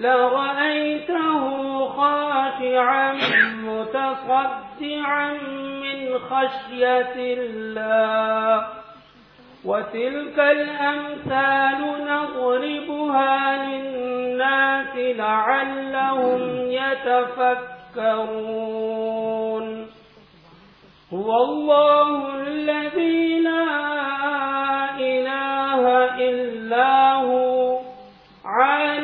لرأيته خاشعا متصدعا من خشية الله وتلك الأمثال نضربها للناس لعلهم يتفكرون هو الله الذي لا إله إلا هو عالم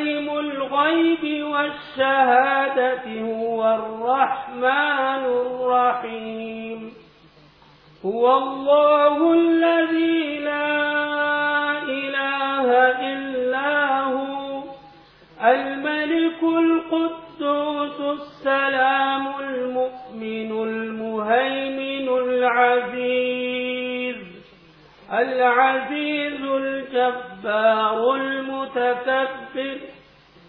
الغيب والشهادة هو الرحمن الرحيم. هو الله الذي لا إله إلا هو الملك القدوس السلام المؤمن المهيمن العزيز العزيز الجبار المتكبر.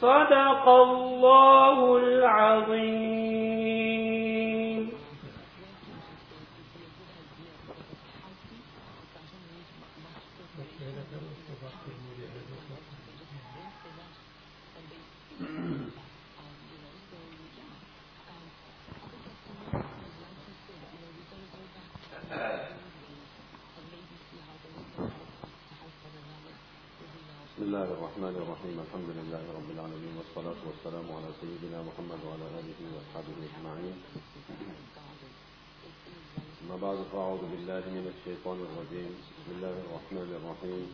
صدق الله العظيم. بسم الله الرحمن الرحيم. الحمد لله رب العالمين. والصلاة والسلام على سيدنا محمد وعلى آله وأصحابه أجمعين. أما بعد فأعوذ بالله من الشيطان الرجيم. بسم الله الرحمن الرحيم.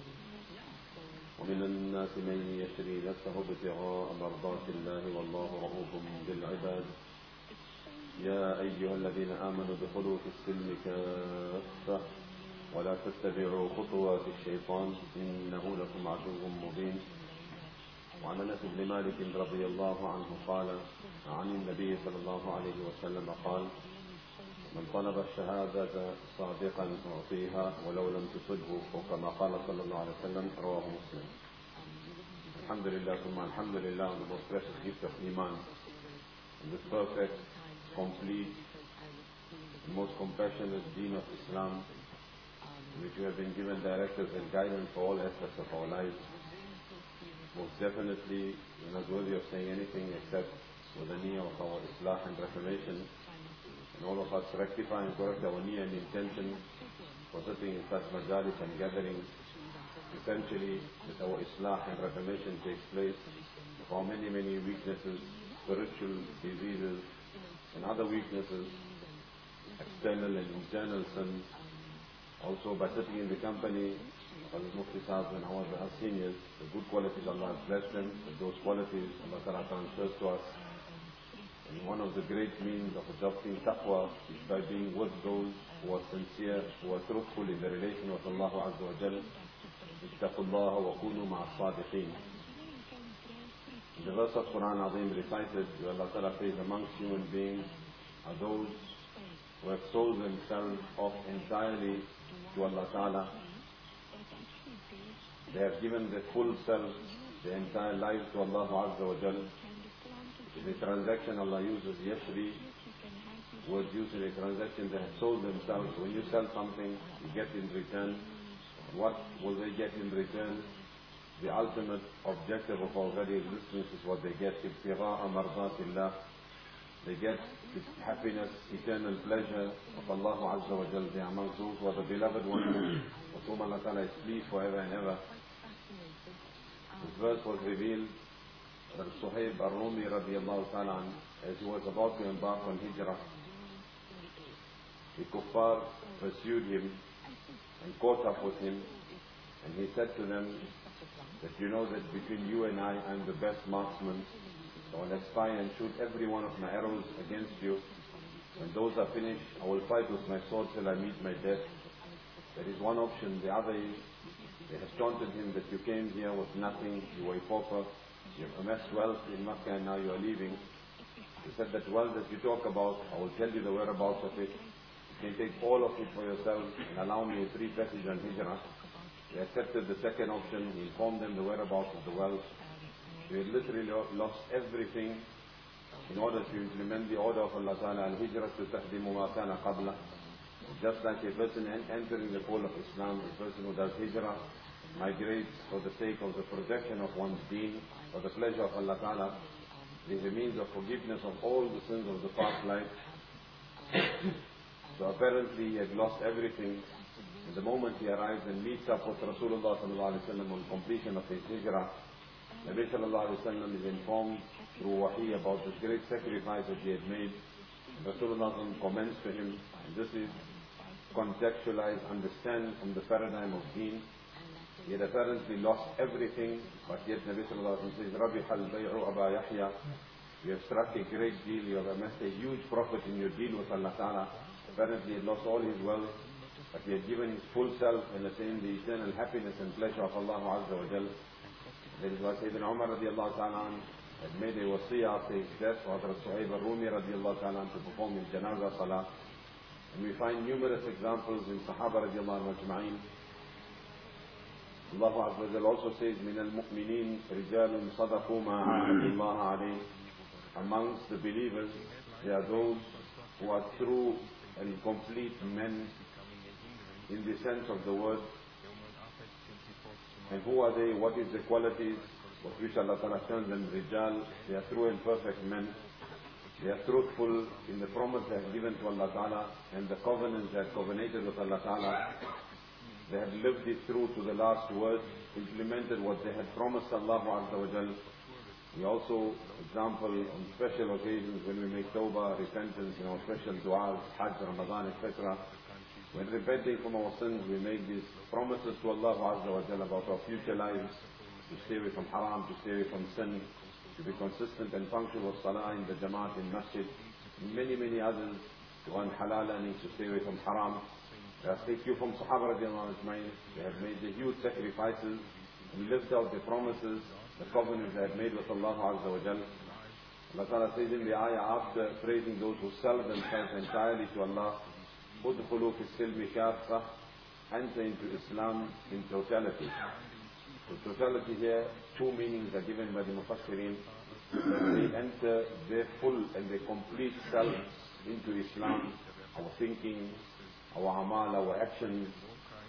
ومن الناس من يشري نفسه ابتغاء مرضات الله والله رؤوف بالعباد. يا أيها الذين آمنوا ادخلوا في السلم كافة ولا تتبعوا خطوات الشيطان إنه لكم عدو مبين. وعن أنس بن مالك رضي الله عنه قال عن النبي صلى الله عليه وسلم قال من طلب الشهادة صادقا أعطيها ولو لم تصبه وكما قال صلى الله عليه وسلم رواه مسلم الحمد لله ثم الحمد لله the most precious gift of Iman this perfect, complete, most compassionate deen of Islam which we have been given directives and guidance for all aspects of our lives. Most definitely, we're not worthy of saying anything except with the need of our Islah and reformation, and all of us rectify and correct our need and intention for sitting in such majalis and gatherings, essentially that our Islah and reformation takes place of our many, many weaknesses, spiritual diseases, and other weaknesses, external and internal sins, also by sitting in the company of the Mufti Sahib and our our seniors, the good qualities Allah has blessed them, with those qualities Allah Ta'ala transfers to us. And one of the great means of adopting taqwa is by being with those who are sincere, who are truthful in their relation with Allah Azza wa Jal. اتقوا الله وكونوا مع الصادقين. In the verse of Quran Azim recited, where Allah Ta'ala says, amongst human beings are those who have sold themselves off entirely to Allah Ta'ala. They have given their full self, their entire life to Allah Azza wa Jal. In the transaction Allah uses yashri, was used in a transaction. They had sold themselves. When you sell something, you get in return. What will they get in return? The ultimate objective of our very existence is what they get. ابتغاء مرضات الله. They get the happiness, eternal pleasure of Allah Azza wa Jal. They are amongst those who are the beloved ones of whom Allah Ta'ala is pleased forever and ever. This verse was revealed that Suhaib al-Rumi radiallahu ta'ala as he was about to embark on Hijrah, the kuffar pursued him and caught up with him and he said to them that you know that between you and I, I'm the best marksman. So I'll spy and shoot every one of my arrows against you. When those are finished, I will fight with my sword till I meet my death. That is one option. The other is they have taunted him that you came here with nothing, you were a pauper, you have amassed wealth in Makkah and now you are leaving. He said that wealth that you talk about, I will tell you the whereabouts of it. You can take all of it for yourself and allow me a free passage on Hijrah. They accepted the second option. He informed them the whereabouts of the wealth. They had literally lost everything in order to implement the order of Allah Ta'ala, al-hijrah to tahdimu ma kana qabla. Just like a person entering the fold of Islam, a person who does hijrah, migrates for the sake of the protection of one's deen, for the pleasure of Allah Ta'ala, is a means of forgiveness of all the sins of the past life. so apparently he had lost everything. And the moment he arrives and meets up with Rasulullah on completion of his hijrah, Nabi is informed through wahi about this great sacrifice that he had made. Rasulullah comments to him, this is contextualize, understand from the paradigm of deen. He had apparently lost everything, but yet Nabi Sallallahu Alaihi Wasallam says, al bay'u Aba Yahya. You have struck a great deal, you have amassed a huge profit in your deal with Allah Ta'ala. Apparently he had lost all his wealth, but he had given his full self and attained the eternal happiness and pleasure of Allah Azza wa Jal. That is why Sayyidina Umar radiallahu ta'ala had made a wasiyah after his death for Hazrat Suhaib al-Rumi radiallahu ta'ala to perform his janazah salah. And we find numerous examples in Sahaba radiallahu ajma'in. Allah Azza wa Jal also says, من المؤمنين رجال صدقوا ما عاهدوا الله عليه. Amongst the believers, there are those who are true and complete men in the sense of the word. And who are they? What is the qualities of which Allah Ta'ala terms them rijal? They are true and perfect men. They are truthful in the promise they have given to Allah Ta'ala and the covenants they have covenanted with Allah Ta'ala. They have lived it through to the last word, implemented what they had promised Allah Azza wa Jal. We also, example, on special occasions when we make tawbah, repentance, you know, special du'as, Hajj, Ramadan, etc. When repenting from our sins, we make these promises to Allah Azza wa Jalla about our future lives, to stay away from haram, to stay away from sin, to be consistent and punctual with salah in the jamaat, in masjid, many, many others, to earn halal earnings, to stay away from haram. I take you from Sahaba radiallahu ajma'in, they have made the huge sacrifices and lived out the promises, the covenants they had made with Allah Azza wa Jalla. Allah Ta'ala says in the ayah after praising those who sell themselves entirely to Allah, ادخلوا في السلم كافة enter into Islam in totality. The totality here, two meanings are given by the Mufassirin. They enter their full and their complete self into Islam, our thinking, our amal, our actions,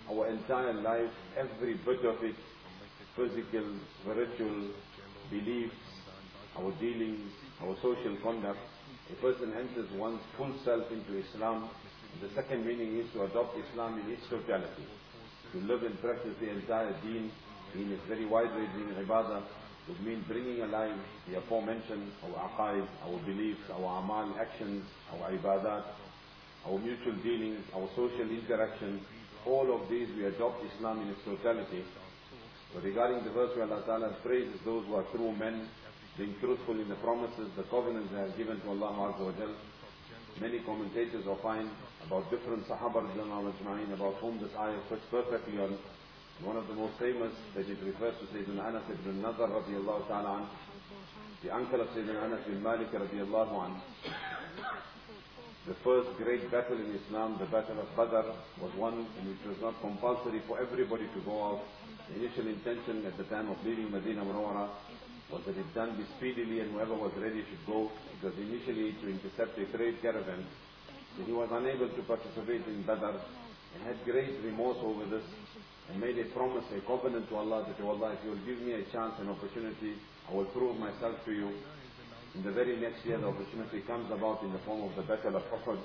our entire life, every bit of it, physical, spiritual, beliefs, our dealings, our social conduct. A person enters one's full self into Islam the second meaning is to adopt Islam in its totality. To live and practice the entire deen in its very wide-ranging ibadah would mean bringing alive the aforementioned, our aqaid, our beliefs, our amal, actions, our ibadat, our mutual dealings, our social interactions. All of these we adopt Islam in its totality. So regarding the verse where Allah Ta'ala praises those who are true men, being truthful in the promises, the covenants they have given to Allah Azza wa Jal, many commentators opine about different Sahaba about whom this ayah fits perfectly on. One of the most famous that it refers to Sayyidina Anas ibn Nazar radiallahu ta'ala an, the uncle of Sayyidina Anas bin Malik radiallahu an. The first great battle in Islam, the battle of Badr, was one in which it was not compulsory for everybody to go out. The initial intention at the time of leaving Medina Munawwara was that it done be speedily and whoever was ready should go. It was initially to intercept a trade caravan. He was unable to participate in Badr and had great remorse over this and made a promise, a covenant to Allah that, oh Allah, if you will give me a chance and opportunity, I will prove myself to you. In the very next year, the opportunity comes about in the form of the Battle of Uhud.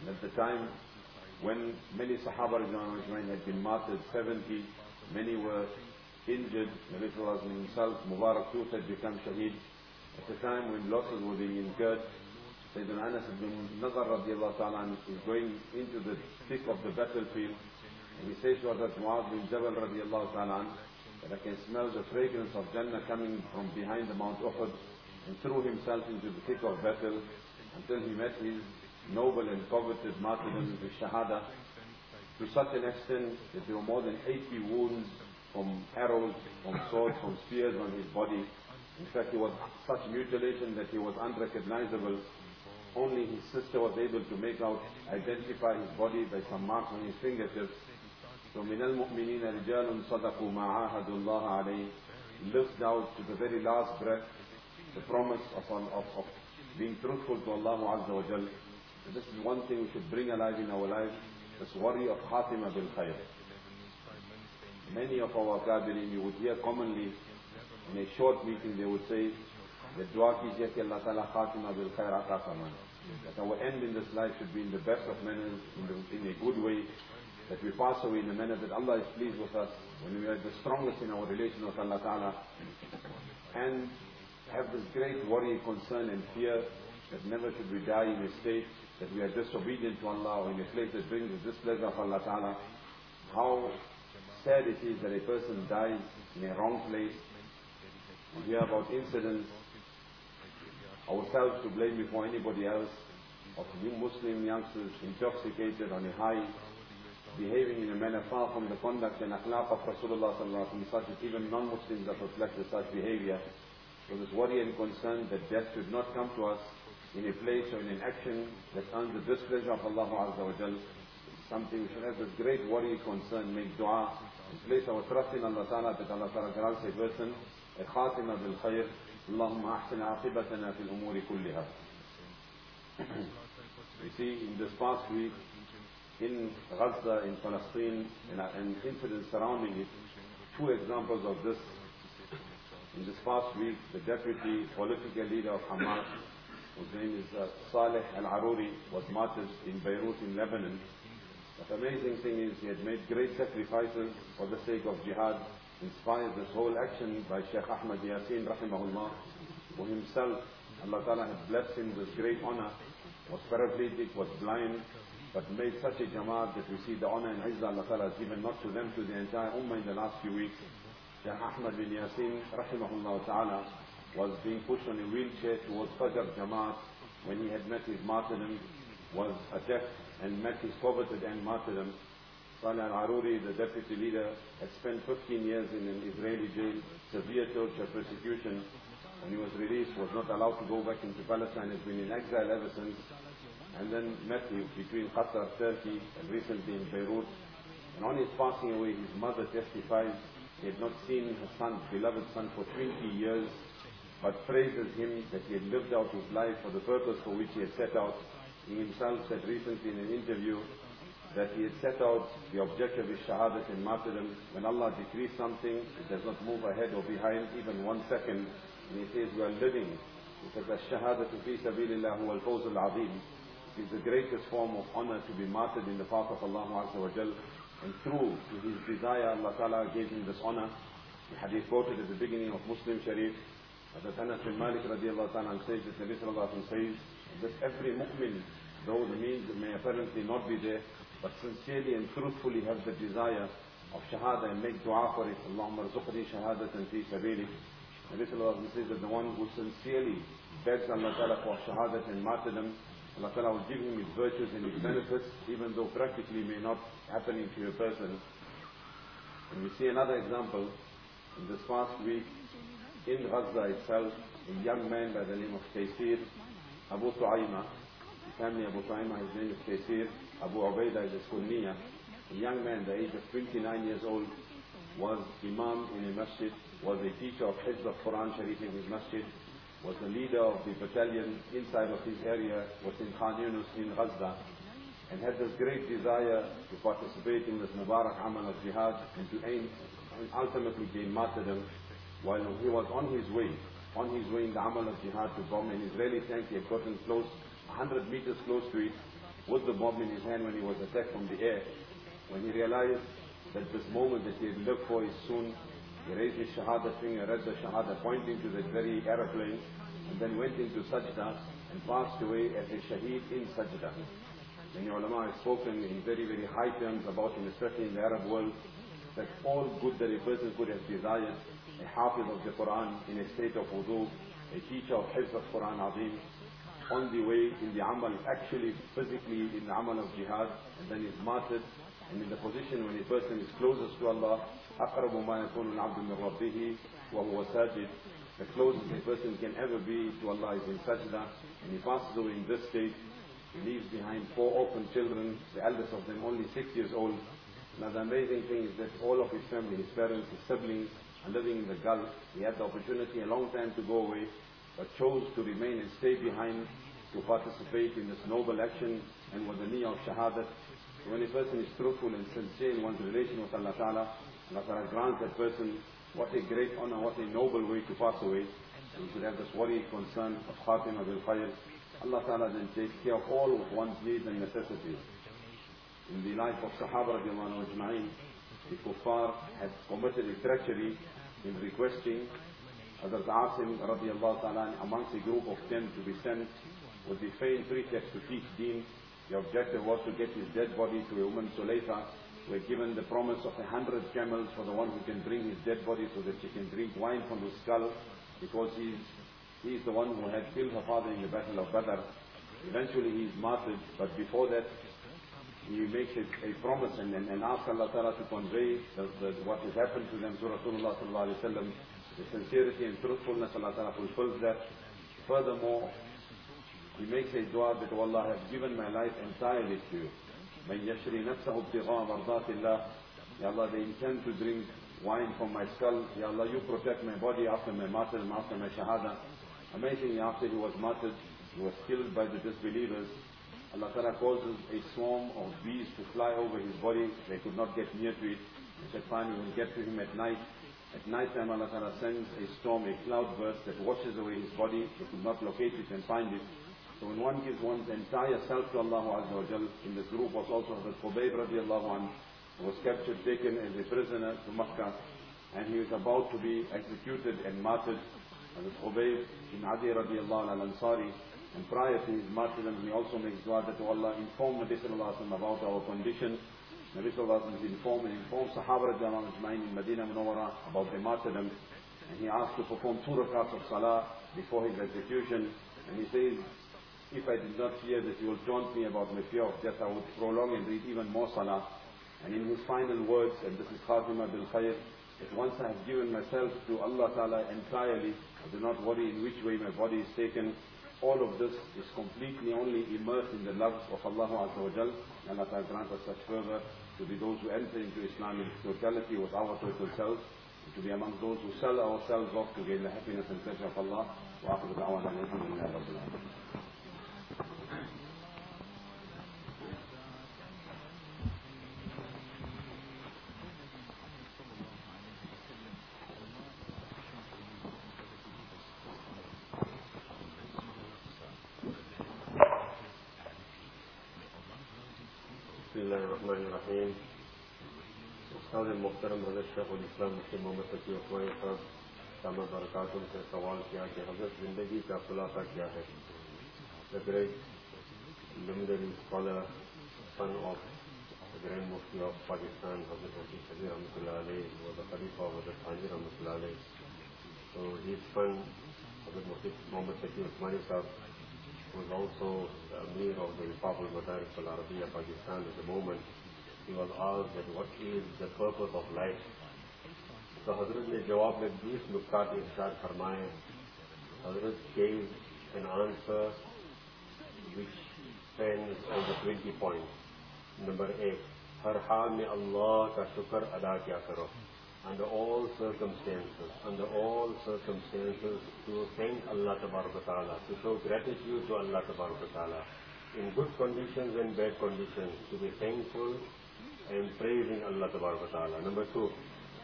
And at the time, when many Sahaba had been martyred, 70, many were injured, Nabi himself, Mubarak too had become shaheed. At the time when losses were being incurred, Sayyidina Anas ibn Nazar radiallahu ta'ala is going into the thick of the battlefield and he says to Hazrat Muaz bin Jabal radiallahu ta'ala that I can smell the fragrance of Jannah coming from behind the Mount Uhud and threw himself into the thick of battle until he met his noble and coveted martyrdom, the Shahada, to such an extent that there were more than 80 wounds from arrows, from swords, from spears on his body. In fact, he was such mutilation that he was unrecognizable. Only his sister was able to make out, identify his body by some marks on his fingertips. So min al-mu'mineen rijalun sadaqu ma'ahadu Allah alayhi lived out to the very last breath the promise of, of, of being truthful to Allah Azza wa Jal. This is one thing we should bring alive in our life, this worry of khatima bil khair. Many of our gathering, you would hear commonly, in a short meeting they would say, the dua yet Allah ta'ala khatima bil khair ata That our end in this life should be in the best of manners, in, in a good way, that we pass away in a manner that Allah is pleased with us, when we are the strongest in our relation with Allah Ta'ala, and have this great worry, concern and fear that never should we die in a state that we are disobedient to Allah or in a place that brings the displeasure of Allah Ta'ala. How sad it is that a person dies in a wrong place. We hear about incidents, ourselves to blame before anybody else, of Muslim youngsters intoxicated on a high, behaving in a manner far from the conduct and akhlaq of Rasulullah sallallahu such that even non-Muslims are reflected such behavior. So this worry and concern that death should not come to us in a place or in an action that earns the displeasure of Allah Azza wa Jal. Something we should have this great worry, concern, make dua, and place our trust in Allah Ta'ala that Allah Ta'ala grants a person a khatima bil khair. اللهم أحسن عاقبتنا في الأمور كلها. We see in this past week in Gaza, in Palestine, and, and incidents surrounding it, two examples of this. In this past week, the deputy political leader of Hamas whose name is uh, Saleh al-Aruri, was martyred in Beirut in Lebanon. The amazing thing is he had made great sacrifices for the sake of jihad, inspired this whole action by Sheikh Ahmad Yasin rahimahullah, who himself, Allah Ta'ala had blessed him with great honor, was paraplegic, was blind, but made such a jamaat that we see the honor and izzah Allah Ta'ala has given not to them, to the entire ummah in the last few weeks. Sheikh Ahmad bin Yasin rahimahullah Ta'ala was being pushed on a wheelchair towards Fajr Jamaat when he had met his martyrdom, was attacked and met his coveted end martyrdom. Saleh al-Aruri, the deputy leader, had spent 15 years in an Israeli jail, severe torture, persecution. When he was released, was not allowed to go back into Palestine, has been in exile ever since And then met him between Qatar, Turkey, and recently in Beirut. And on his passing away, his mother testifies he had not seen her son, beloved son, for 20 years but praises him that he had lived out his life for the purpose for which he had set out. He himself said recently in an interview that he had set out the objective is shahadat and martyrdom. When Allah decrees something, it does not move ahead or behind even one second. And he says we are living. He says الشهادة في سبيل الله هو الفوز العظيم. Is the greatest form of honor to be martyred in the path of Allah Azza wa Jal. And through his desire, Allah Ta'ala gave him this honor. The hadith quoted at the beginning of Muslim Sharif, Hazrat Anas bin Malik radiallahu ta'ala says that Nabi sallallahu says that every mu'min, though the means may apparently not be there, but sincerely and truthfully have the desire of shahada and make dua for it. Allahumma rzuqni shahadatan fi sabili. Nabi sallallahu says that the one who sincerely begs Allah ta'ala for shahadat and martyrdom, Allah ta'ala will give him his virtues and his benefits, even though practically may not happening to a person. And we see another example in this past week in Gaza itself, a young man by the name of Taysir, Abu Tu'ayma, family Abu Tu'ayma, his name is Taysir, Abu Ubaidah is Sunniya, a young man, the age of 29 years old, was Imam in a masjid was a teacher of Hizb of Quran Sharif in his masjid, was the leader of the battalion inside of his area, was in Khan Yunus in Gaza, and had this great desire to participate in this Mubarak Amal of Jihad and to aim and ultimately gain martyrdom while he was on his way, on his way in the Amal of Jihad to bomb an Israeli tank. He had gotten close, 100 meters close to it, with the bomb in his hand when he was attacked from the air. When he realized that this moment that he had lived for is soon, he raised his Shahada finger, read the Shahada, pointing to that very aeroplane, and then went into Sajda and passed away as a Shaheed in Sajda. Many ulama have spoken in very, very high terms about him, especially in the Arab world, that all good that a person could have desired, a hafiz of the Quran in a state of wudu, a teacher of Hifz of Quran Azim, on the way in the amal, actually physically in the amal of jihad, and then is martyred, and in the position when a person is closest to Allah, أقرب ما يكون العبد من ربه وهو Sajid the closest a person can ever be to Allah is in sajda, and he passes away in this state. He leaves behind four orphan children, the eldest of them only six years old. Now the amazing thing is that all of his family, his parents, his siblings, are living in the Gulf. He had the opportunity a long time to go away, but chose to remain and stay behind to participate in this noble action and with the knee of shahadat. when a person is truthful and sincere in one's relation with Allah Ta'ala, Allah Ta'ala grants that person what a great honor, what a noble way to pass away. And We should have this worry, concern of Khatima bil Khair. Allah Ta'ala then takes care of all of one's needs and necessities. In the life of Sahaba radiallahu ajma'in, the kuffar had committed a treachery in requesting Hazrat Asim radiallahu ta'ala amongst a group of ten to be sent with the faint pretext to teach deen. The objective was to get his dead body to a woman Sulayfa were given the promise of a hundred camels for the one who can bring his dead body so that she can drink wine from his skull because he's, he's the one who had killed her father in the battle of Badr. Eventually he is martyred, but before that he makes a, a promise and, and, and asks Allah Ta'ala to convey the, the, what has happened to them to Rasulullah Sallallahu Alaihi Wasallam. The sincerity and truthfulness Allah Ta'ala fulfills that. Furthermore, he makes a dua that, oh Allah, I have given my life entirely to you. من يشري نفسه ابتغاء مرضات الله Ya Allah, they intend to drink wine from my skull. Ya Allah, you protect my body after my martyrdom, after my shahada. Amazingly, after he was martyred, he was killed by the disbelievers. Allah Ta'ala causes a swarm of bees to fly over his body. They could not get near to it. He said, fine, we will get to him at night. At night time, Allah Ta'ala sends a storm, a cloud burst that washes away his body. They could not locate it and find it. So when one gives one's entire self to Allah Azza wa Jal, in this group was also the Khubayb radiallahu anhu, was captured, taken as a prisoner to Makkah, and he was about to be executed and martyred. The Khubayb bin Adi radiallahu al-Ansari, and prior to his martyrdom, he also makes dua that Allah inform Nabi sallallahu alayhi about our condition. Nabi sallallahu alayhi wa informed and informed Sahaba radiallahu ajma'in in Medina Munawwara about their martyrdom. And he asked to perform two rakats of salah before his execution. And he says, if I did not fear that you will taunt me about my fear of death, I would prolong and read even more salah. And in his final words, and this is Khatima bil Khair, that once I have given myself to Allah Ta'ala entirely, I do not worry in which way my body is taken. All of this is completely only immersed in the love of Allah Azza wa Jal. And Allah Ta'ala grant us such fervor to be those who enter into Islam in totality with our total selves, and to be among those who sell ourselves off to gain the happiness and pleasure of Allah. وآخر دعوانا الحمد لله رب العالمين الرحمن الرحیم. استاد محترم حضرت شیخ الاسلام مفتی محمد شفیع عثمانی صاحب شامہ برکات ان سے سوال کیا کہ حضرت زندگی کا خلاصہ کیا ہے؟ The great scholar fan of the grand Mufti of Pakistan حضرت حفیظ شبی رحمۃ اللہ علیہ وزر خلیفہ، حضرت حاضر رحمۃ اللہ علیہ. تو یہ فن حضرت مفتی محمد شفیع عثمانی صاحب was also Amir of the Papal Madaris al Arabiya Pakistan at the moment. He was asked that what is the purpose of life. So Hazrat نے جواب میں بیس نکات ارشاد فرمائے حضرت gave an answer which spans over 20 points. Number ایک ہر حال میں اللہ کا شکر ادا کیا کرو under all circumstances, under all circumstances, to thank Allah Ta'ala, to show gratitude to Allah Ta'ala, in good conditions and bad conditions, to be thankful and praising Allah Ta'ala. Number two,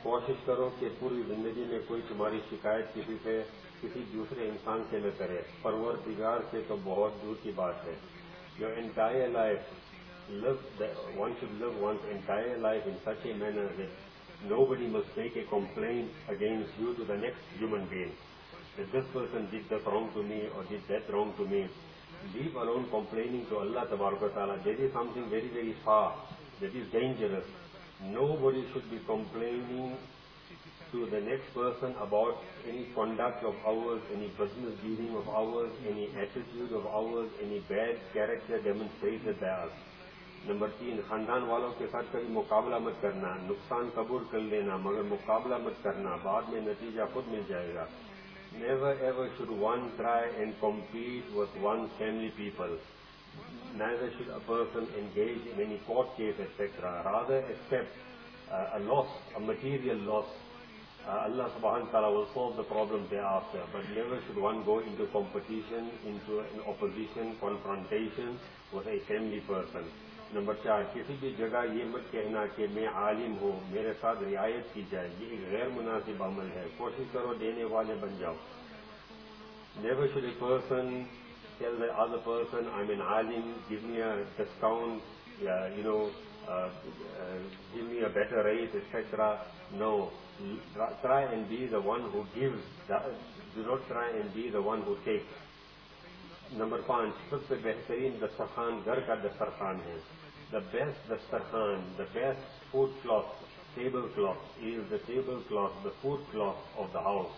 کوشش کرو کہ پوری زندگی میں کوئی تمہاری شکایت کسی سے کسی دوسرے انسان سے نہ کرے پرور دگار سے تو بہت دور کی بات ہے your entire life one should live one entire life in such a manner nobody must make a complaint against you to the next human being. That this person did this wrong to me or did that wrong to me. Leave alone complaining to Allah Ta'ala. There is something very, very far that is dangerous. Nobody should be complaining to the next person about any conduct of ours, any business dealing of ours, any attitude of ours, any bad character demonstrated by us. Number تین، خاندان والوں کے ساتھ کبھی مقابلہ مت کرنا، نقصان قبول کر لینا، مگر مقابلہ مت کرنا، بعد میں نتیجہ خود مل جائے گا۔ Never ever should one try and compete with one family people never should a person engage any court case etcetera rather accept loss a material loss اللہ سبحان تعالیٰ will solve the problem thereof but never should one go into competition opposition confrontation with a family person number چار کسی بھی جگہ یہ مت کہنا کہ میں عالم ہوں میرے ساتھ رعایت کی جائے یہ ایک غیر مناسب عمل ہے کوشش کرو دینے والے بن جاؤ never should a person tell the other person, I'm an alim, give me a discount, yeah, you know, uh, uh, give me a better rate, etc. No. Try and be the one who gives. Do not try and number پانچ سب سے بہترین دسترخوان گھر کا دسترخوان ہے the best dastarkhan, the best food cloth, tablecloth is the tablecloth, the food cloth of the house.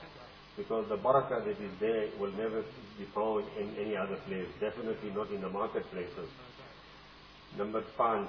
Because the barakah that is there will never be found in any other place, definitely not in the marketplaces. Number five,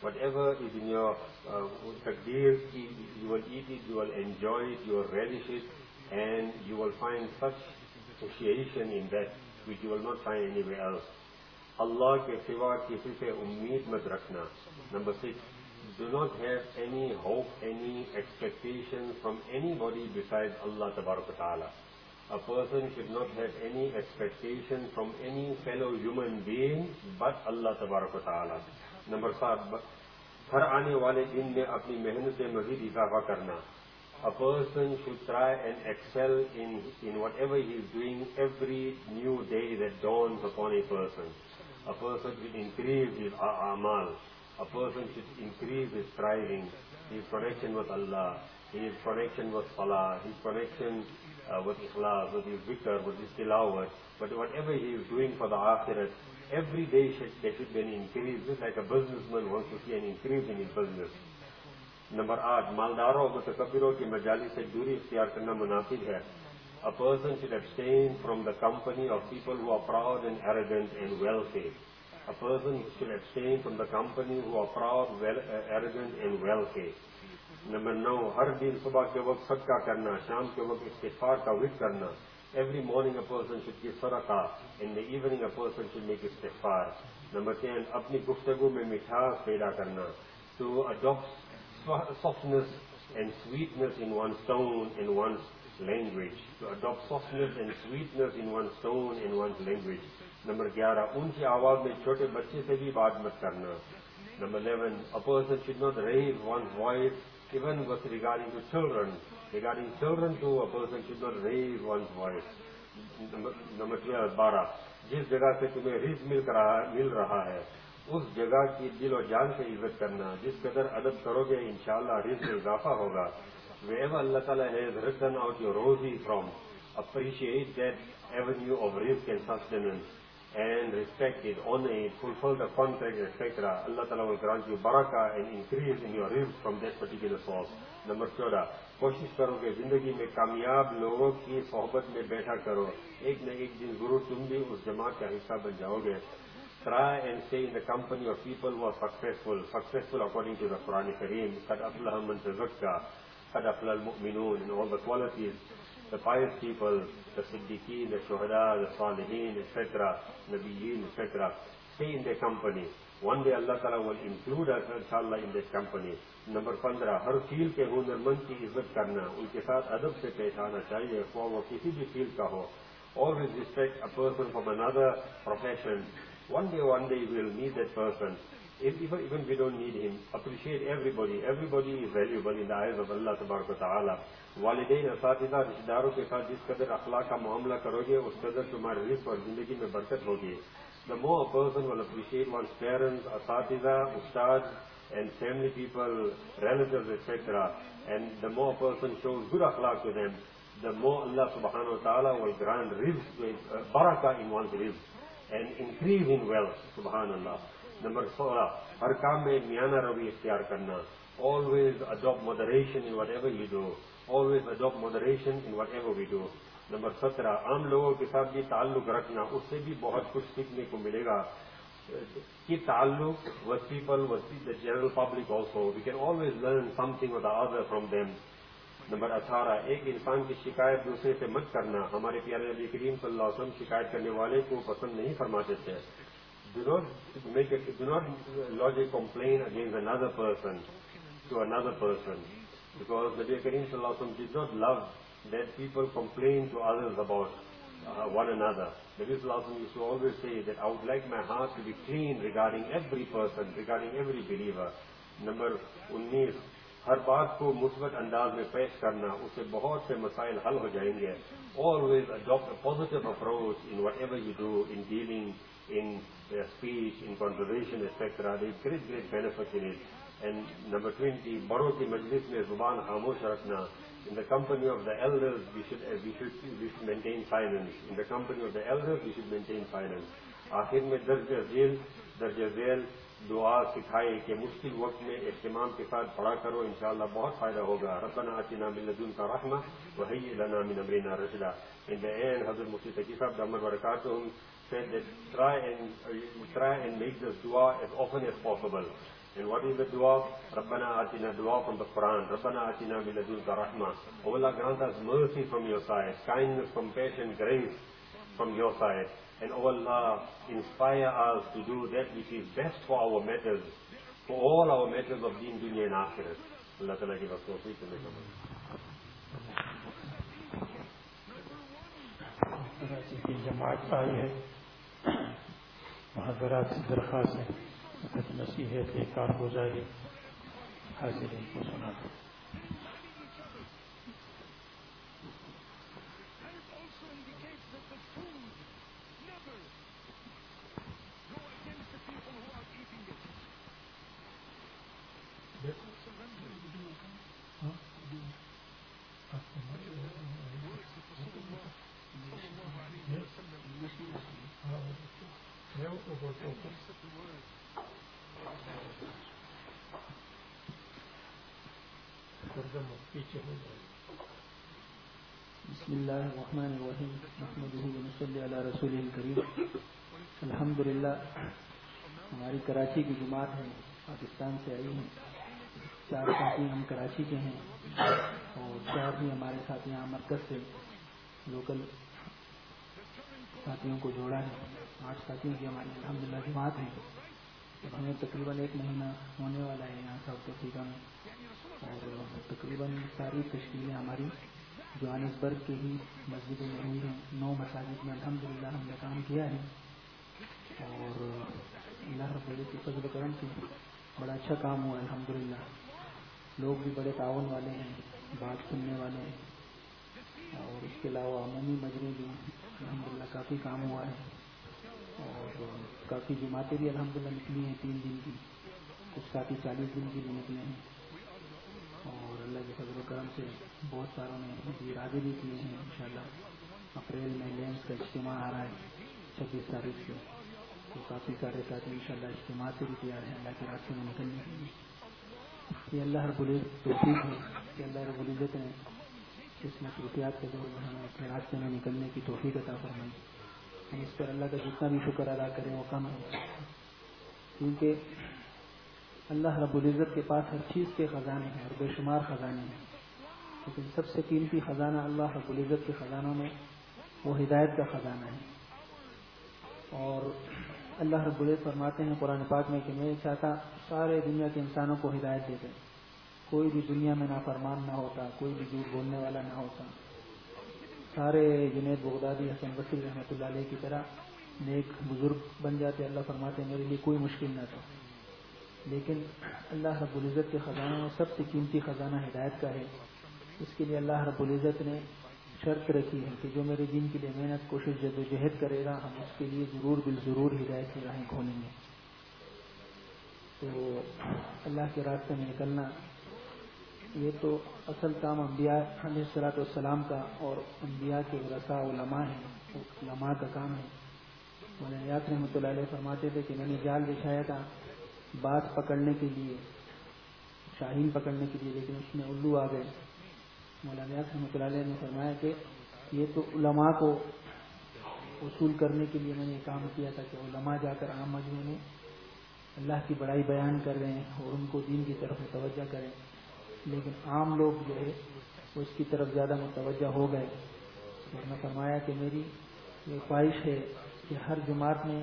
whatever is in your uh, taqdeer, you will eat it, you will enjoy it, you will relish it, and you will find such association in that that which you will not find any way else اللہ کے سوا کسی سے امید مت رکھنا number six do not have any hope, any expectation from anybody besides Allah Ta'ala. A person should not have any expectation from any fellow human being but Allah Ta'ala. Number five, ہر آنے والے دن میں اپنی محنت سے مزید اضافہ کرنا A person should try and excel in, in whatever he is doing every new day that dawns upon a person. A person should increase his amal. a person should increase his striving, his connection with Allah, his connection with Salah, his connection uh, with Ikhlas, with his vikr, with his tilawat. But whatever he is doing for the akhirat, every day should, there should be an increase. Just like a businessman wants to see an increase in his business. Number آٹھ مالداروں اور متکبروں کی مجالی سے دوری اختیار کرنا مناسب ہے A person should abstain from the company of people who are proud and arrogant and wealthy. A person should abstain from the company who are proud, well, uh, arrogant and wealthy. Number نو ہر دن صبح کے وقت صدقہ کرنا شام کے وقت استفار کا وٹ کرنا every morning a person should give صدقہ in the evening a person should make استفار number ten اپنی گفتگو میں مٹھاس پیدا کرنا to adapt softness and sweetness in one tone in one's language to adapt softness and sweetness in one tone in one's language number گیارہ ان کی آواز میں چھوٹے بچے سے بھی بات مت کرنا number eleven a person should not raise one voice even with regarding to children regarding children to a person should not raise one voice number twelve بارہ جس جگہ سے تمہیں ریز مل رہا ہے اس جگہ کی دل و جان سے عزت کرنا جس قدر ادب کرو گے ان شاء اللہ ریز میں اضافہ ہوگا ویو اللہ تعالیٰ ہیز ریٹن آؤٹ یور روزی from appreciate that avenue of raise and sustenance and respect it, honor it, fulfill the contract, etc. Allah Ta'ala will grant you barakah and increase in your rizq from that particular source. Number چودہ کوشش کرو کہ زندگی میں کامیاب لوگوں کی صحبت میں بیٹھا کرو ایک نہ ایک دن ضرور تم بھی اس جماعت کا حصہ بن جاؤ گے try and stay in the company of people who are successful, successful according to the Quran Kareem, قد أفلح من تزكى, قد أفلح المؤمنون, and all the qualities the pious people, the Siddiqeen, the Shuhada, the Salihin, etc., Nabiyeen, etc. stay in their company. One day Allah Ta'ala will include us, inshallah, in that company. Number پندرہ ہر field کے ہنرمند کی عزت کرنا ان کے ساتھ ادب سے پیش آنا چاہیے خواہ وہ کسی بھی فیلڈ کا ہو always respect a person from another profession. One day, one day we'll need that person. If, even, even we don't need him, appreciate everybody. Everybody is valuable in the eyes of Allah ta'ala. والدین اساتذہ رشتے داروں کے ساتھ جس قدر اخلاق کا معاملہ کرو گے اس قدر تمہارے رزق اور زندگی میں برکت ہوگی the more person will appreciate one's parents اساتذہ استاد and family people relatives etcetera and the more person shows good اخلاق to them the more Allah subhanahu wa ta'ala will grant rizq, uh, barakah in one's rizq And increasing wealth سبحان اللہ number سولہ ہر کام میں میان اختیار کرنا always اجب moderation ویڈو آلویز اجب ماڈریشن ویڈو نمبر سترہ عام لوگوں کے ساتھ بھی تعلق رکھنا اس سے بھی بہت کچھ سیکھنے کو ملے گا کہ تعلق Vipul the general public also we can always learn something O from them number اٹھارہ، ایک انسان کی شکایت دوسرے سے مت کرنا۔ ہمارے پیارے نبی کریم صلی اللہ علیہ وسلم شکایت کرنے والے کو پسند نہیں فرماتے تھے۔ Do not lodge a complaint against another person to another person because نبی کریم صلی اللہ علیہ وسلم does not love that people complain to others about one another نبی صلی اللہ علیہ وسلم always see that I would like my heart to be clean regarding every person regarding every believer number انیس ہر بات کو مثبت انداز میں پیش کرنا اس سے بہت سے مسائل حل ہو جائیں گے۔ Always adapt positive approach in whatever you do in dealing in speech in conversation etcetera great great benefit in it and number twenty بڑوں کی مجلس میں زبان خاموش رکھنا in the company of the elders we should maintain fineness in the company of the elders we should maintain fineness آخر میں درج ذیل درج ذیل دعا سکھائے کہ مشکل وقت میں اہتمام کے ساتھ پڑھا کرو انشاءاللہ بہت فائدہ ہوگا ربنا آتنا من لدن کا رحمہ وہی لنا من امرنا رشدہ ان دا اینڈ حضرت مفتی تقی صاحب دامر برکاتہم said that try and uh, try and make this dua as often as possible. And what is the dua? Rabbana atina dua from the Quran. Rabbana atina min ladunka rahmah. Oh Allah grant us mercy from your side, kindness, compassion, grace from your side. And O Allah, inspire us to do that which is best for our matters, for all our matters of deen, dunya and akhirat. Allah Ta'ala give us tawfiq and کی جماعت آئی ہے وہاں محضرات سے درخواست ہے نصیحت ایک کار کارگزاری حاضرین کو سنا بسم اللہ الرحمن الرحیم۔ محمد صلی اللہ رسول الکریم۔ الحمد للہ ہماری کراچی کی جماعت ہے پاکستان سے آئی ہیں۔ چار ساتھی ہم کراچی کے ہیں اور چار بھی ہمارے ساتھ یہاں مرکز سے لوکل ساتھیوں کو جوڑا ہے۔ آٹھ ساتھیوں کی ہماری الحمد للہ جماعت ہے ہمیں تقریباً ایک مہینہ ہونے والا ہے یہاں ساؤتھ افریقہ میں۔ اور تقریباً ساری تشکیلیں ہماری جوانسبرگ کے ہی مسجدوں میں ہوئی ہیں۔ نو مساجد میں الحمد للہ ہم نے کام کیا ہے۔ اور اللہ رب کے فضل کرم سے بڑا اچھا کام ہوا الحمد للہ لوگ بھی بڑے تعاون والے ہیں، بات سننے والے ہیں۔ اور اس کے علاوہ عمومی مجرے بھی الحمد للہ کافی کام ہوا ہے۔ اور کافی جماعتیں بھی الحمد للہ نکلی ہیں تین دن کی۔ کچھ ساتھی چالیس دن کی بھی نکلے ہیں۔ اللہ کے فضل و کرم سے بہت ساروں نے ارادے بھی کیے ہیں، انشاءاللہ اپریل میں لینس کا اجتماع آ رہا ہے، چھبیس تاریخ سے تو کافی سارے ساتھی ان شاء اللہ اجتماع سے بھی تیار ہیں، اللہ کے راستے میں نکلنے کے لیے۔ یہ اللہ رب العزت توفیق ہے کہ اللہ رب العزت نے اس مصروفیات کے دور میں ہمیں اپنے راستے میں نکلنے کی توفیق عطا فرمائی۔ ہم اس پر اللہ کا جتنا بھی شکر ادا کریں، وہ کم ہے۔ کیونکہ اللہ رب العزت کے پاس ہر چیز کے خزانے ہیں اور بے شمار خزانے ہیں۔ لیکن سب سے قیمتی خزانہ اللہ رب العزت کے خزانوں میں وہ ہدایت کا خزانہ ہے۔ اور اللہ رب العزت فرماتے ہیں قرآن پاک میں کہ میں چاہتا سارے دنیا کے انسانوں کو ہدایت دے دیں کوئی بھی دنیا میں نافرمان نہ ہوتا، کوئی بھی جھوٹ بولنے والا نہ ہوتا۔ سارے جنید بغدادی، حسن بصیر رحمۃ اللہ علیہ کی طرح نیک بزرگ بن جاتے، اللہ فرماتے ہیں، میرے لیے کوئی مشکل نہ تھا۔ لیکن اللہ رب العزت کے خزانہ میں سب سے قیمتی خزانہ ہدایت کا ہے۔ اس کے لیے اللہ رب العزت نے شرط رکھی ہے کہ جو میرے دین کے لیے محنت، کوشش جد و جہد کرے گا، ہم اس کے لیے ضرور بال ضرور ہدایت کی راہیں کھولیں گے۔ تو اللہ کے راستے میں نکلنا، یہ تو اصل کام انبیاء علیہ السلاۃ والسلام کا اور انبیاء کے رسا علماء ہیں، علماء کا کام ہے۔ مولانا یات رحمۃ اللہ علیہ فرماتے تھے کہ میں نے جال بچھایا تھا بات پکڑنے کے لیے، شاہین پکڑنے کے لیے، لیکن اس میں الو آ گئے۔ مولانا رحمۃ اللہ علیہ نے فرمایا کہ یہ تو علماء کو وصول کرنے کے لیے میں نے کام کیا تھا کہ علماء جا کر عام مجموعے میں اللہ کی بڑائی بیان کر رہے ہیں اور ان کو دین کی طرف متوجہ کریں۔ لیکن عام لوگ جو ہے، وہ اس کی طرف زیادہ متوجہ ہو گئے۔ اور میں فرمایا کہ میری یہ خواہش ہے کہ ہر جماعت میں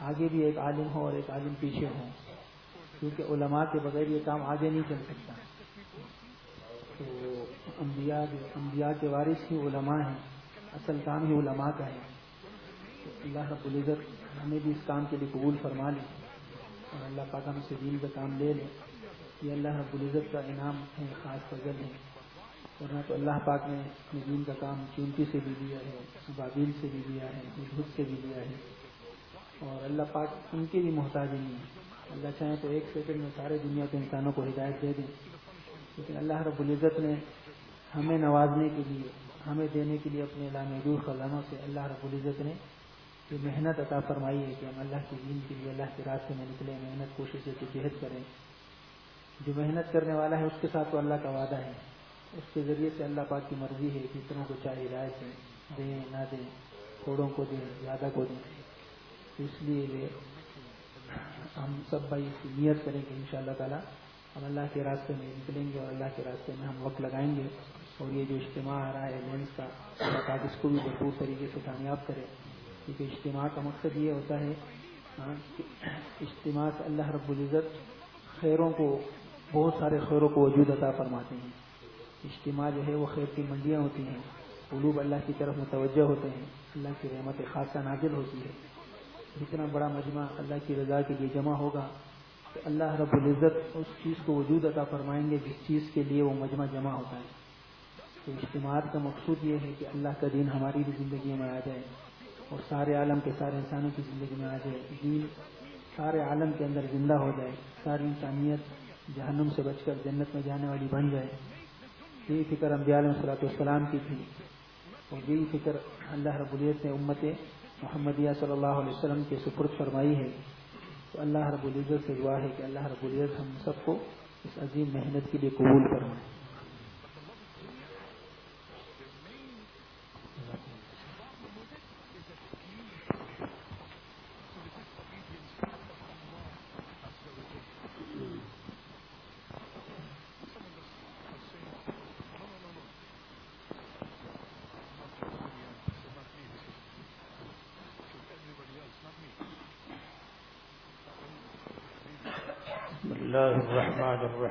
آگے بھی ایک عالم ہو اور ایک عالم پیچھے ہوں۔ کیونکہ علماء کے بغیر یہ کام آگے نہیں چل سکتا۔ تو انبیاء انبیاء کے وارث ہی علماء ہیں، اصل کام ہی علماء کا ہے۔ تو اللہ رب العزت ہمیں بھی اس کام کے لیے قبول فرما لیں اور اللہ پاک ہم سے دین کا کام لے لیں یہ اللہ رب العزت کا انعام ہے، خاص فضل ہے۔ ورنہ تو اللہ پاک نے اپنے دین کا کام چونتی سے بھی دیا ہے بابیل سے بھی دیا ہے خود سے بھی دیا ہے۔ اور اللہ پاک ان کے بھی محتاج نہیں ہے۔ اللہ چاہیں تو ایک سیکنڈ میں سارے دنیا کے انسانوں کو ہدایت دے دیں۔ لیکن اللہ رب العزت نے ہمیں نوازنے کے لیے، ہمیں دینے کے لیے اپنے لامحدود خزانوں سے اللہ رب العزت نے یہ محنت عطا فرمائی ہے کہ ہم اللہ کے دین کے لیے، اللہ کے راستے میں نکلے محنت کوشش سے جہد کریں۔ جو محنت کرنے والا ہے، اس کے ساتھ تو اللہ کا وعدہ ہے۔ اس کے ذریعے سے اللہ پاک کی مرضی ہے جتنوں کو چاہے ہدایت دیں دیں، نہ دیں تھوڑوں کو دیں، زیادہ کو دیں۔ اس لیے یہ ہم سب بھائی کی نیت کریں کہ ان شاء اللہ تعالیٰ۔ ہم اللہ کے راستے میں نکلیں گے اور اللہ کے راستے میں ہم وقت لگائیں گے۔ اور یہ جو اجتماع آ رہا ہے لینس کا، اللہ پاک اس کو بھی بھرپور طریقے سے کامیاب کرے۔ کیونکہ اجتماع کا مقصد یہ ہوتا ہے ہاں، کہ اجتماع سے اللہ رب العزت خیروں کو، بہت سارے خیروں کو وجود عطا فرماتے ہیں۔ اجتماع جو ہے وہ خیر کی منڈیاں ہوتی ہیں۔ قلوب اللہ کی طرف متوجہ ہوتے ہیں۔ اللہ کی رحمت خاصہ نازل ہوتی ہے۔ جتنا بڑا مجمع اللہ کی رضا کے لیے جمع ہوگا، تو اللہ رب العزت اس چیز کو وجود عطا فرمائیں گے جس چیز کے لیے وہ مجمع جمع ہوتا ہے۔ تو اجتماع کا مقصود یہ ہے کہ اللہ کا دین ہماری بھی زندگی میں آ جائے اور سارے عالم کے سارے انسانوں کی زندگی میں آ جائے۔ دین سارے عالم کے اندر زندہ ہو جائے، ساری انسانیت جہنم سے بچ کر جنت میں جانے والی بن جائے۔ یہی فکر انبیاء علیہ صلاحت والسلام کی تھی اور یہی فکر اللہ رب العزت نے امت محمدیہ صلی اللہ علیہ وسلم کے سپرد فرمائی ہے تو اللہ رب العزت سے دعا ہے کہ اللہ رب العزت ہم سب کو اس عظیم محنت کے لیے قبول فرمائے۔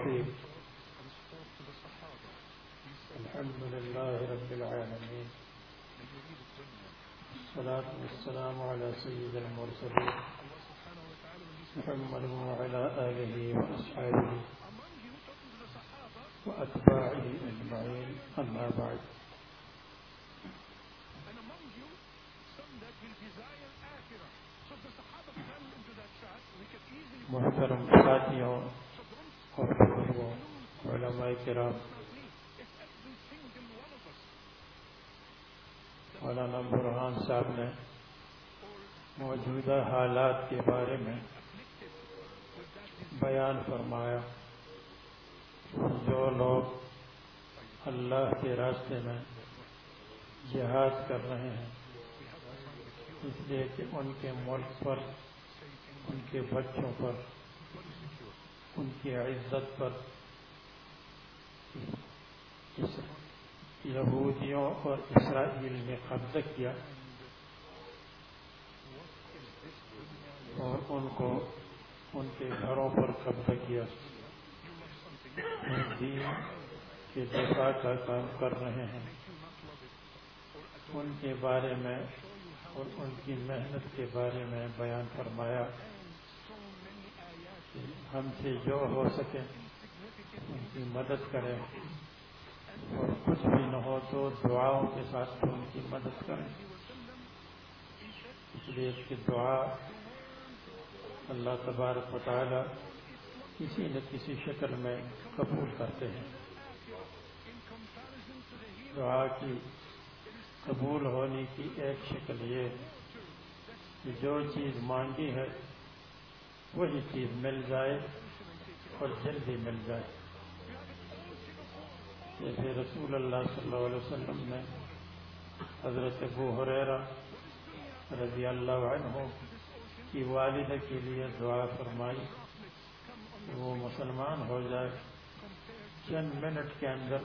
الرحيم. الحمد لله رب العالمين. الصلاة والسلام على سيد المرسلين. محمد وعلى آله وأصحابه وأتباعه أجمعين. أما بعد. علماء کرام مولانا برحان صاحب نے موجودہ حالات کے بارے میں بیان فرمایا۔ جو لوگ اللہ کے راستے میں جہاد کر رہے ہیں، اس لیے کہ ان کے ملک پر، ان کے بچوں پر، ان کی عزت پر یہودیوں اور اسرائیل نے قبضہ کیا اور ان کو ان کے گھروں پر قبضہ کیا۔ دین کے دفاع کا کام کر رہے ہیں۔ ان کے بارے میں اور ان کی محنت کے بارے میں بیان فرمایا ہم سے جو ہو سکے۔ ان کی مدد کریں اور کچھ بھی نہ ہو تو دعاؤں کے ساتھ ان کی مدد کریں۔ اس لیے اس کی دعا اللہ تبارک و تعالی کسی نہ کسی شکل میں قبول کرتے ہیں۔ دعا کی قبول ہونے کی ایک شکل یہ کہ جو چیز مانگی ہے، وہی چیز مل جائے اور جلدی مل جائے۔ جیسے رسول اللہ صلی اللہ علیہ وسلم نے حضرت ابو حریرہ رضی اللہ عنہ کی والدہ کے لیے دعا فرمائی وہ مسلمان ہو جائے۔ چند منٹ کے اندر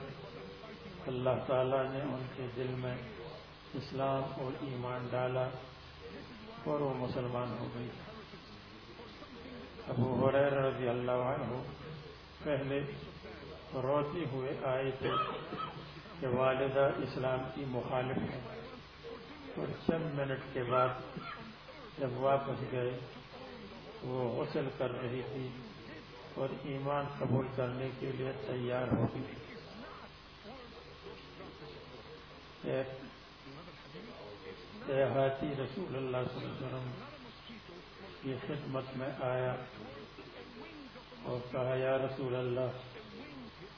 اللہ تعالیٰ نے ان کے دل میں اسلام اور ایمان ڈالا اور وہ مسلمان ہو گئی۔ ابو حریر رضی اللہ عنہ پہلے روتی ہوئے آئے تھے کہ والدہ اسلام کی مخالف ہے۔ اور چند منٹ کے بعد جب واپس گئے، وہ غسل کر رہی تھی اور ایمان قبول کرنے کے لیے تیار ہو گئی۔ دیہاتی رسول اللہ صلی اللہ علیہ وسلم کی خدمت میں آیا اور کہا، یا رسول اللہ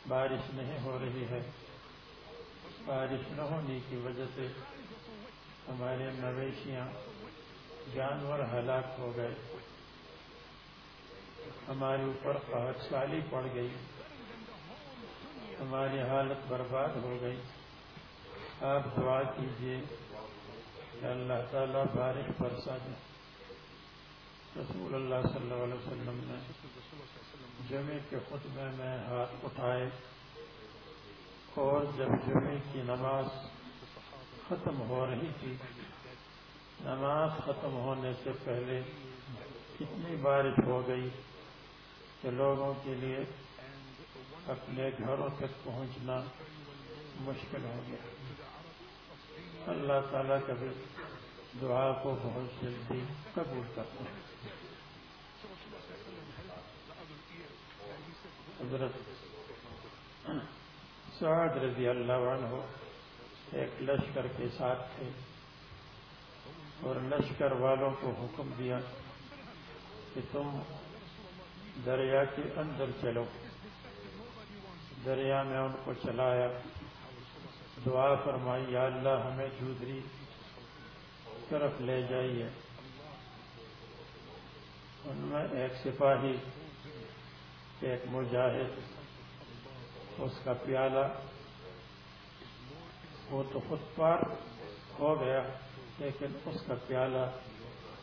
بارش نہیں ہو رہی ہے۔ بارش نہ ہونے کی وجہ سے ہمارے مویشیاں جانور ہلاک ہو گئے۔ ہمارے اوپر قحط سالی پڑ گئی۔ ہماری حالت برباد ہو گئی۔ آپ دعا کیجیے کہ اللہ تعالیٰ بارش برسا دے۔ رسول اللہ صلی اللہ علیہ وسلم نے جمعے کے خطبے میں ہاتھ اٹھائے اور جب جمعے کی نماز ختم ہو رہی تھی، نماز ختم ہونے سے پہلے اتنی بارش ہو گئی کہ لوگوں کے لیے اپنے گھروں تک پہنچنا مشکل ہو گیا۔ اللہ تعالیٰ کبھی دعا کو بہت جلدی قبول کرتے ہیں۔ حضرت سعد رضی اللہ عنہ ایک لشکر کے ساتھ تھے اور لشکر والوں کو حکم دیا کہ تم دریا کے اندر چلو۔ دریا میں ان کو چلایا۔ دعا فرمائی، یا اللہ ہمیں دوسری طرف لے جائیے۔ ان میں ایک سپاہی ایک مجاہد، اس کا پیالہ، وہ تو خود پار ہو گیا، لیکن اس کا پیالہ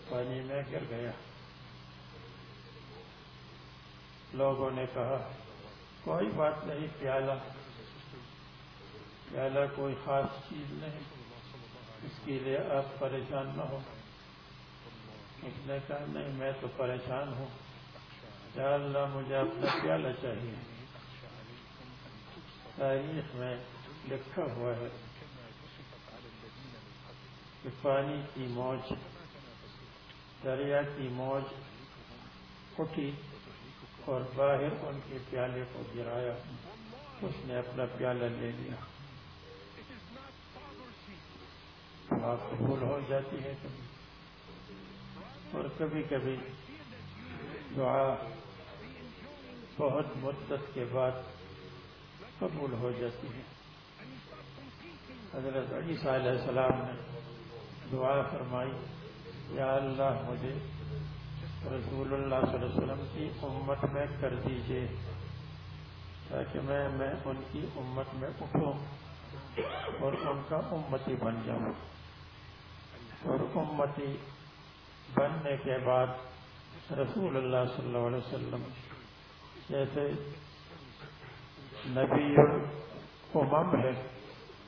پانی میں گر گیا۔ لوگوں نے کہا، کوئی بات نہیں پیالہ پیالہ کوئی خاص چیز نہیں۔ اس کے لیے آپ پریشان نہ ہو اس نے کہا، نہیں، میں تو پریشان ہوں۔ یا اللہ مجھے اپنا پیالہ چاہیے۔ تاریخ میں لکھا ہوا ہے کہ پانی کی موج، دریا کی موج اٹھی اور باہر ان کے پیالے کو گرایا۔ اس نے اپنا پیالہ لے لیا۔ بات قبول ہو جاتی ہے کبھی۔ اور کبھی کبھی دعا بہت مدت کے بعد قبول ہو جاتی ہے۔ حضرت علی علیہ السلام نے دعا فرمائی، یا اللہ مجھے رسول اللہ صلی اللہ علیہ وسلم کی امت میں کر دیجیے تاکہ میں میں ان کی امت میں اٹھوں اور ان کا امتی بن جاؤں۔ اور امتی بننے کے بعد رسول اللہ صلی اللہ علیہ وسلم جیسے نبی الامم ہے،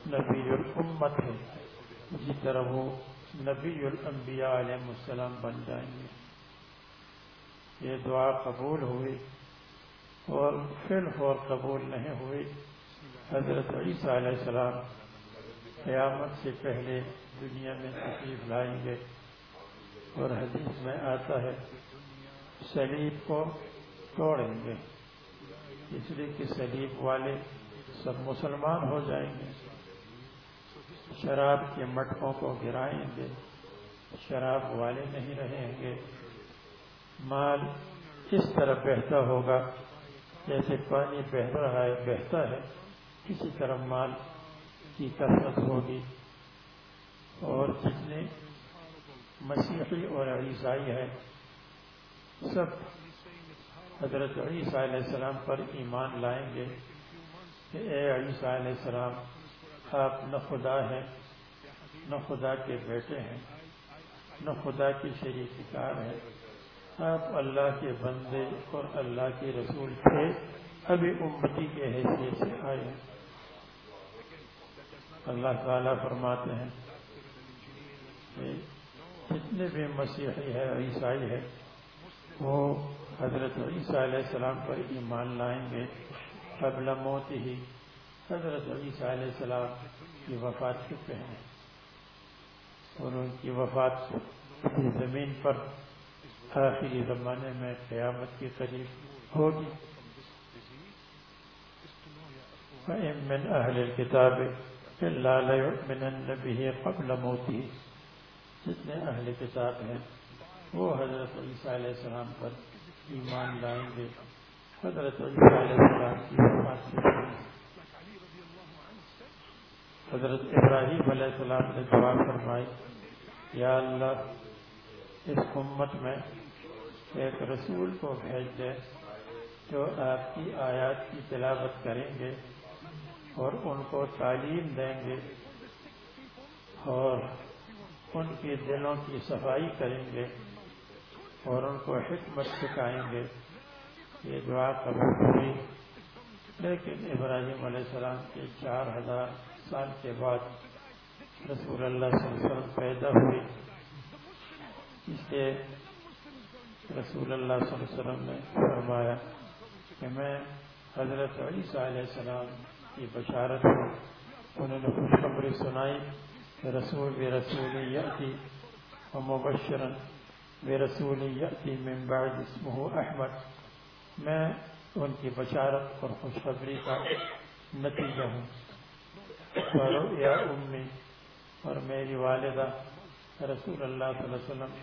نبی الامت ہے، اسی طرح وہ نبی الانبیاء علیہ السلام بن جائیں گے۔ یہ دعا قبول ہوئی اور فی الفور قبول نہیں ہوئی۔ حضرت عیسیٰ علیہ السلام قیامت سے پہلے دنیا میں تشریف لائیں گے اور حدیث میں آتا ہے، سلیب کو توڑیں گے۔ اس لیے کہ سلیب والے سب مسلمان ہو جائیں گے۔ شراب کے مٹکوں کو گرائیں گے۔ شراب والے نہیں رہیں گے۔ مال اس طرح بہتا ہوگا جیسے پانی بہ رہا ہے، بہتا ہے۔ کسی طرح مال کی کثرت ہوگی۔ اور جتنے مسیحی اور عیسائی ہے سب حضرت عیسیٰ علیہ السلام پر ایمان لائیں گے کہ اے عیسیٰ علیہ السلام، آپ نہ خدا ہیں، نہ خدا کے بیٹے ہیں، نہ خدا کی شریک کار ہیں۔ آپ اللہ کے بندے اور اللہ کے رسول تھے، ابھی امتی کے حیثیت سے آئے ہیں۔ اللہ تعالیٰ فرماتے ہیں کہ جتنے بھی مسیحی ہے عیسائی ہے وہ حضرت عیسیٰ علیہ السلام پر ایمان لائیں گے قبل موت ہی حضرت عیسیٰ علیہ السلام کی وفات کے پہلے اور ان کی وفات زمین پر آخری زمانے میں قیامت کے قریب ہوگی۔ من اہل الكتاب اللہ لَيُؤْمِنَنَّ بِهِ قبل موتی جتنے اہل کتاب ہیں، وہ حضرت عیسیٰ علیہ السلام پر ایمان لائیں گے۔ حضرت علیہ السلام کی وفات سے حضرت ابراہیم علیہ السلام نے دعا فرمائی، یا اللہ، اس امت میں ایک رسول کو بھیج دے جو آپ کی آیات کی تلاوت کریں گے اور ان کو تعلیم دیں گے اور ان کے دلوں کی صفائی کریں گے۔ اور ان کو حکمت سکھائیں گے یہ دعا قبول ہوئی۔ لیکن ابراہیم علیہ السلام کے چار ہزار سال کے بعد رسول اللہ صلی اللہ علیہ وسلم پیدا ہوئی اس لیے رسول اللہ صلی اللہ علیہ وسلم نے فرمایا کہ میں حضرت عیسیٰ علیہ السلام کی بشارت انہوں نے خوشخبری سنائی رسول بے رسول یأتی و مبشرا بے رسول یأتی من بعد اسمہ احمد۔ میں ان کی بشارت اور خوشخبری کا نتیجہ ہوں۔ یا امی اور میری والدہ رسول اللہ صلی اللہ علیہ وسلم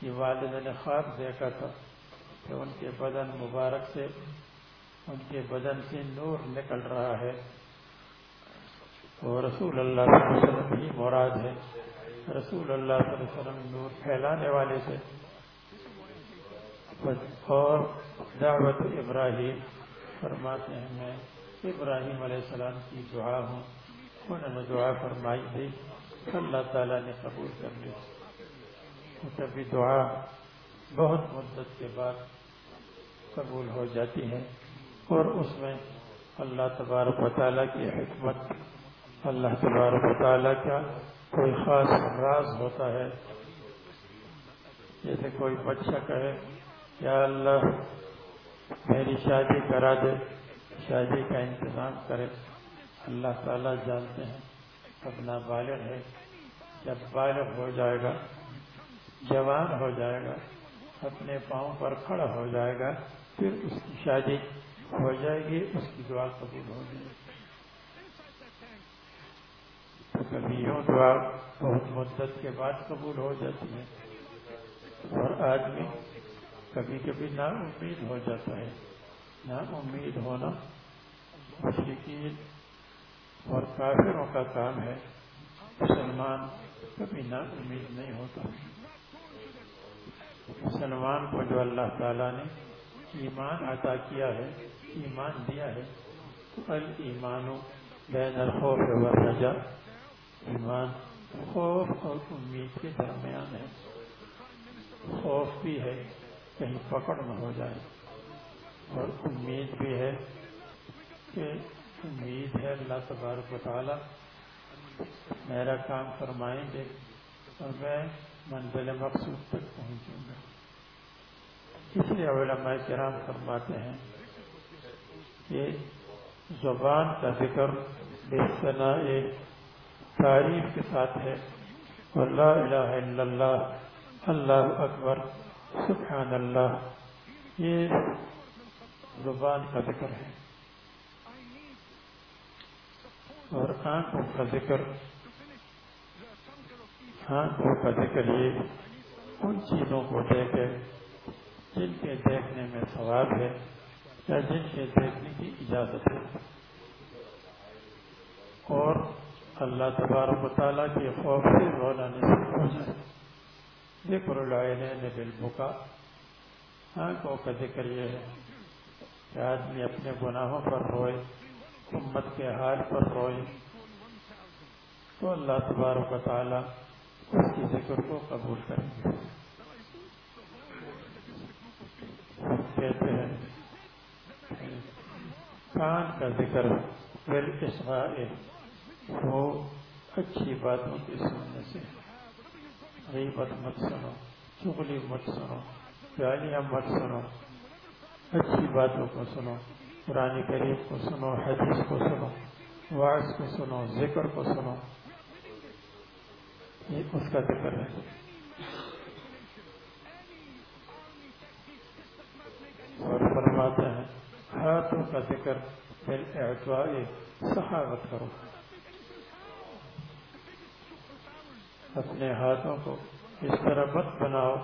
کی والدہ نے خواب دیکھا تھا کہ ان کے بدن مبارک سے، ان کے بدن سے نور نکل رہا ہے۔ اور رسول اللہ صلی اللہ علیہ وسلم ہی مراد ہے۔ رسول اللہ صلی اللہ علیہ وسلم نور پھیلانے والے سے۔ اور دعوت ابراہیم فرماتے ہیں، میں ابراہیم علیہ السلام کی دعا ہوں۔ انہوں نے دعا فرمائی تھی، اللہ تعالیٰ نے قبول کر لی۔ کبھی دعا بہت مدت کے بعد قبول ہو جاتی ہے، اور اس میں اللہ تبارک و تعالیٰ کی حکمت، اللہ تبارک و تعالیٰ کا کوئی خاص راز ہوتا ہے، جیسے کوئی بچہ کہے، یا اللہ میری شادی کرا دے، شادی کا انتظام کرے۔ اللہ تعالیٰ جانتے ہیں اپنا بالغ ہے جب بالغ ہو جائے گا، جوان ہو جائے گا، اپنے پاؤں پر کھڑا ہو جائے گا، پھر اس کی شادی ہو جائے گی، اس کی دعا قبول ہو جائے گی تو کبھی یوں دعا بہت مدت کے بعد قبول ہو جاتی ہے اور آدمی کبھی کبھی نا امید ہو جاتا ہے۔ نا امید ہونا مشرقین اور کافروں کا کام ہے۔ مسلمان کبھی نا امید نہیں ہوتا۔ مسلمان کو جو اللہ تعالیٰ نے ایمان عطا کیا ہے، ایمان دیا ہے المان بین الخوف والرجا ایمان خوف اور امید کے درمیان ہے۔ خوف بھی ہے کہیں پکڑ نہ ہو جائے۔ اور امید بھی ہے کہ امید ہے اللہ تبارک و تعالی میرا کام فرمائیں گے اور میں منزل مقصود تک پہنچوں گا۔ اس لیے علماء کرام فرماتے ہیں کہ زبان کا ذکر بے ثنا تعریف کے ساتھ ہے۔ اور لا الہ الا اللہ اللہ اکبر، سبحان اللہ۔ یہ زبان کا ذکر ہے۔ اور آنکھوں کا ذکر، آنکھوں کا ذکر یہ ان چیزوں کو دیکھے جن کے دیکھنے میں ثواب ہے یا جن کے دیکھنے کی اجازت ہے۔ اور اللہ تبارک و تعالیٰ کے خوف سے رونا نصیب ہو جائے ذکر العین بالبکا آنکھوں کا ذکر یہ ہے کہ آدمی اپنے گناہوں پر روئے، امت کے حال پر روئے۔ تو اللہ تبارک و تعالیٰ اس کی ذکر کو قبول کریں گے۔ کہتے ہیں، کان کا ذکر پھر وہ اچھی باتوں کی سننے سے غیبت مت سنو چگلی مت سنو گالیاں مت سنو، اچھی باتوں کو سنو، قرآن کریم کو سنو، حدیث کو سنو واعظ کو سنو، ذکر کو سنو۔ یہ اس کا ذکر ہے۔ اور فرماتے ہیں، ہاتھوں کا ذکر پھر اعتوائے صحاوت کرو۔ اپنے ہاتھوں کو اس طرح مت بناؤ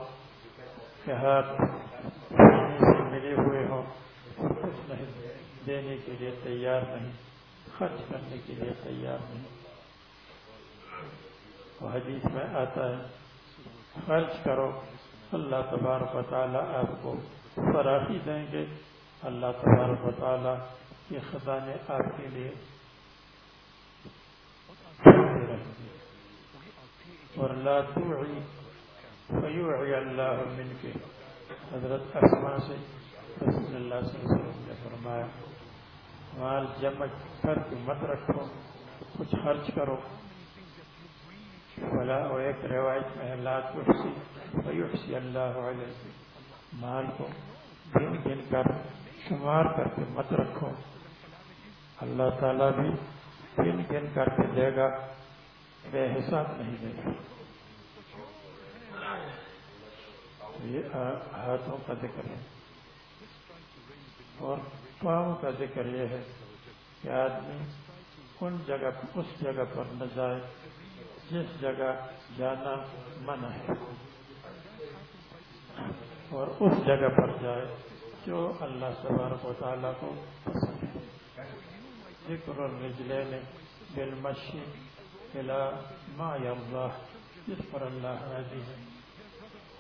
کہ ہاتھ سے ملے ہوئے ہوں۔ اور کچھ نہیں دینے کے لیے تیار نہیں، خرچ کرنے کے لیے تیار نہیں۔ حدیث میں آتا ہے، خرچ کرو، اللہ تبارک و تعالیٰ آپ کو فراخی دیں گے۔ اللہ تبارک و تعالیٰ یہ خزانے آپ کے لیے اور لا توعی فیوعی اللہ من کے حضرت اسما سے رسول اللہ صلی اللہ علیہ وسلم نے فرمایا، مال جمع کر کے مت رکھو، کچھ خرچ کرو۔ بلا اور ایک روایت میں لا تحسی فیحسی اللہ علیہ مال کو گن گن کر، شمار کر کے مت رکھو۔ اللہ تعالیٰ بھی گن گن کر کے دے گا، بے حساب نہیں دے گا۔ یہ ہاتھوں کا ذکر ہے اور پاؤں کا ذکر یہ ہے کہ آدمی ان جگہ، اس جگہ پر نہ جائے جس جگہ جانا منع ہے اور اس جگہ پر جائے جو اللہ تبارک و تعالیٰ کو پسند ہے۔ ذکر الرجلین بالمشی ما یرضا جس پر اللہ راضی ہے اس کی طرف چلو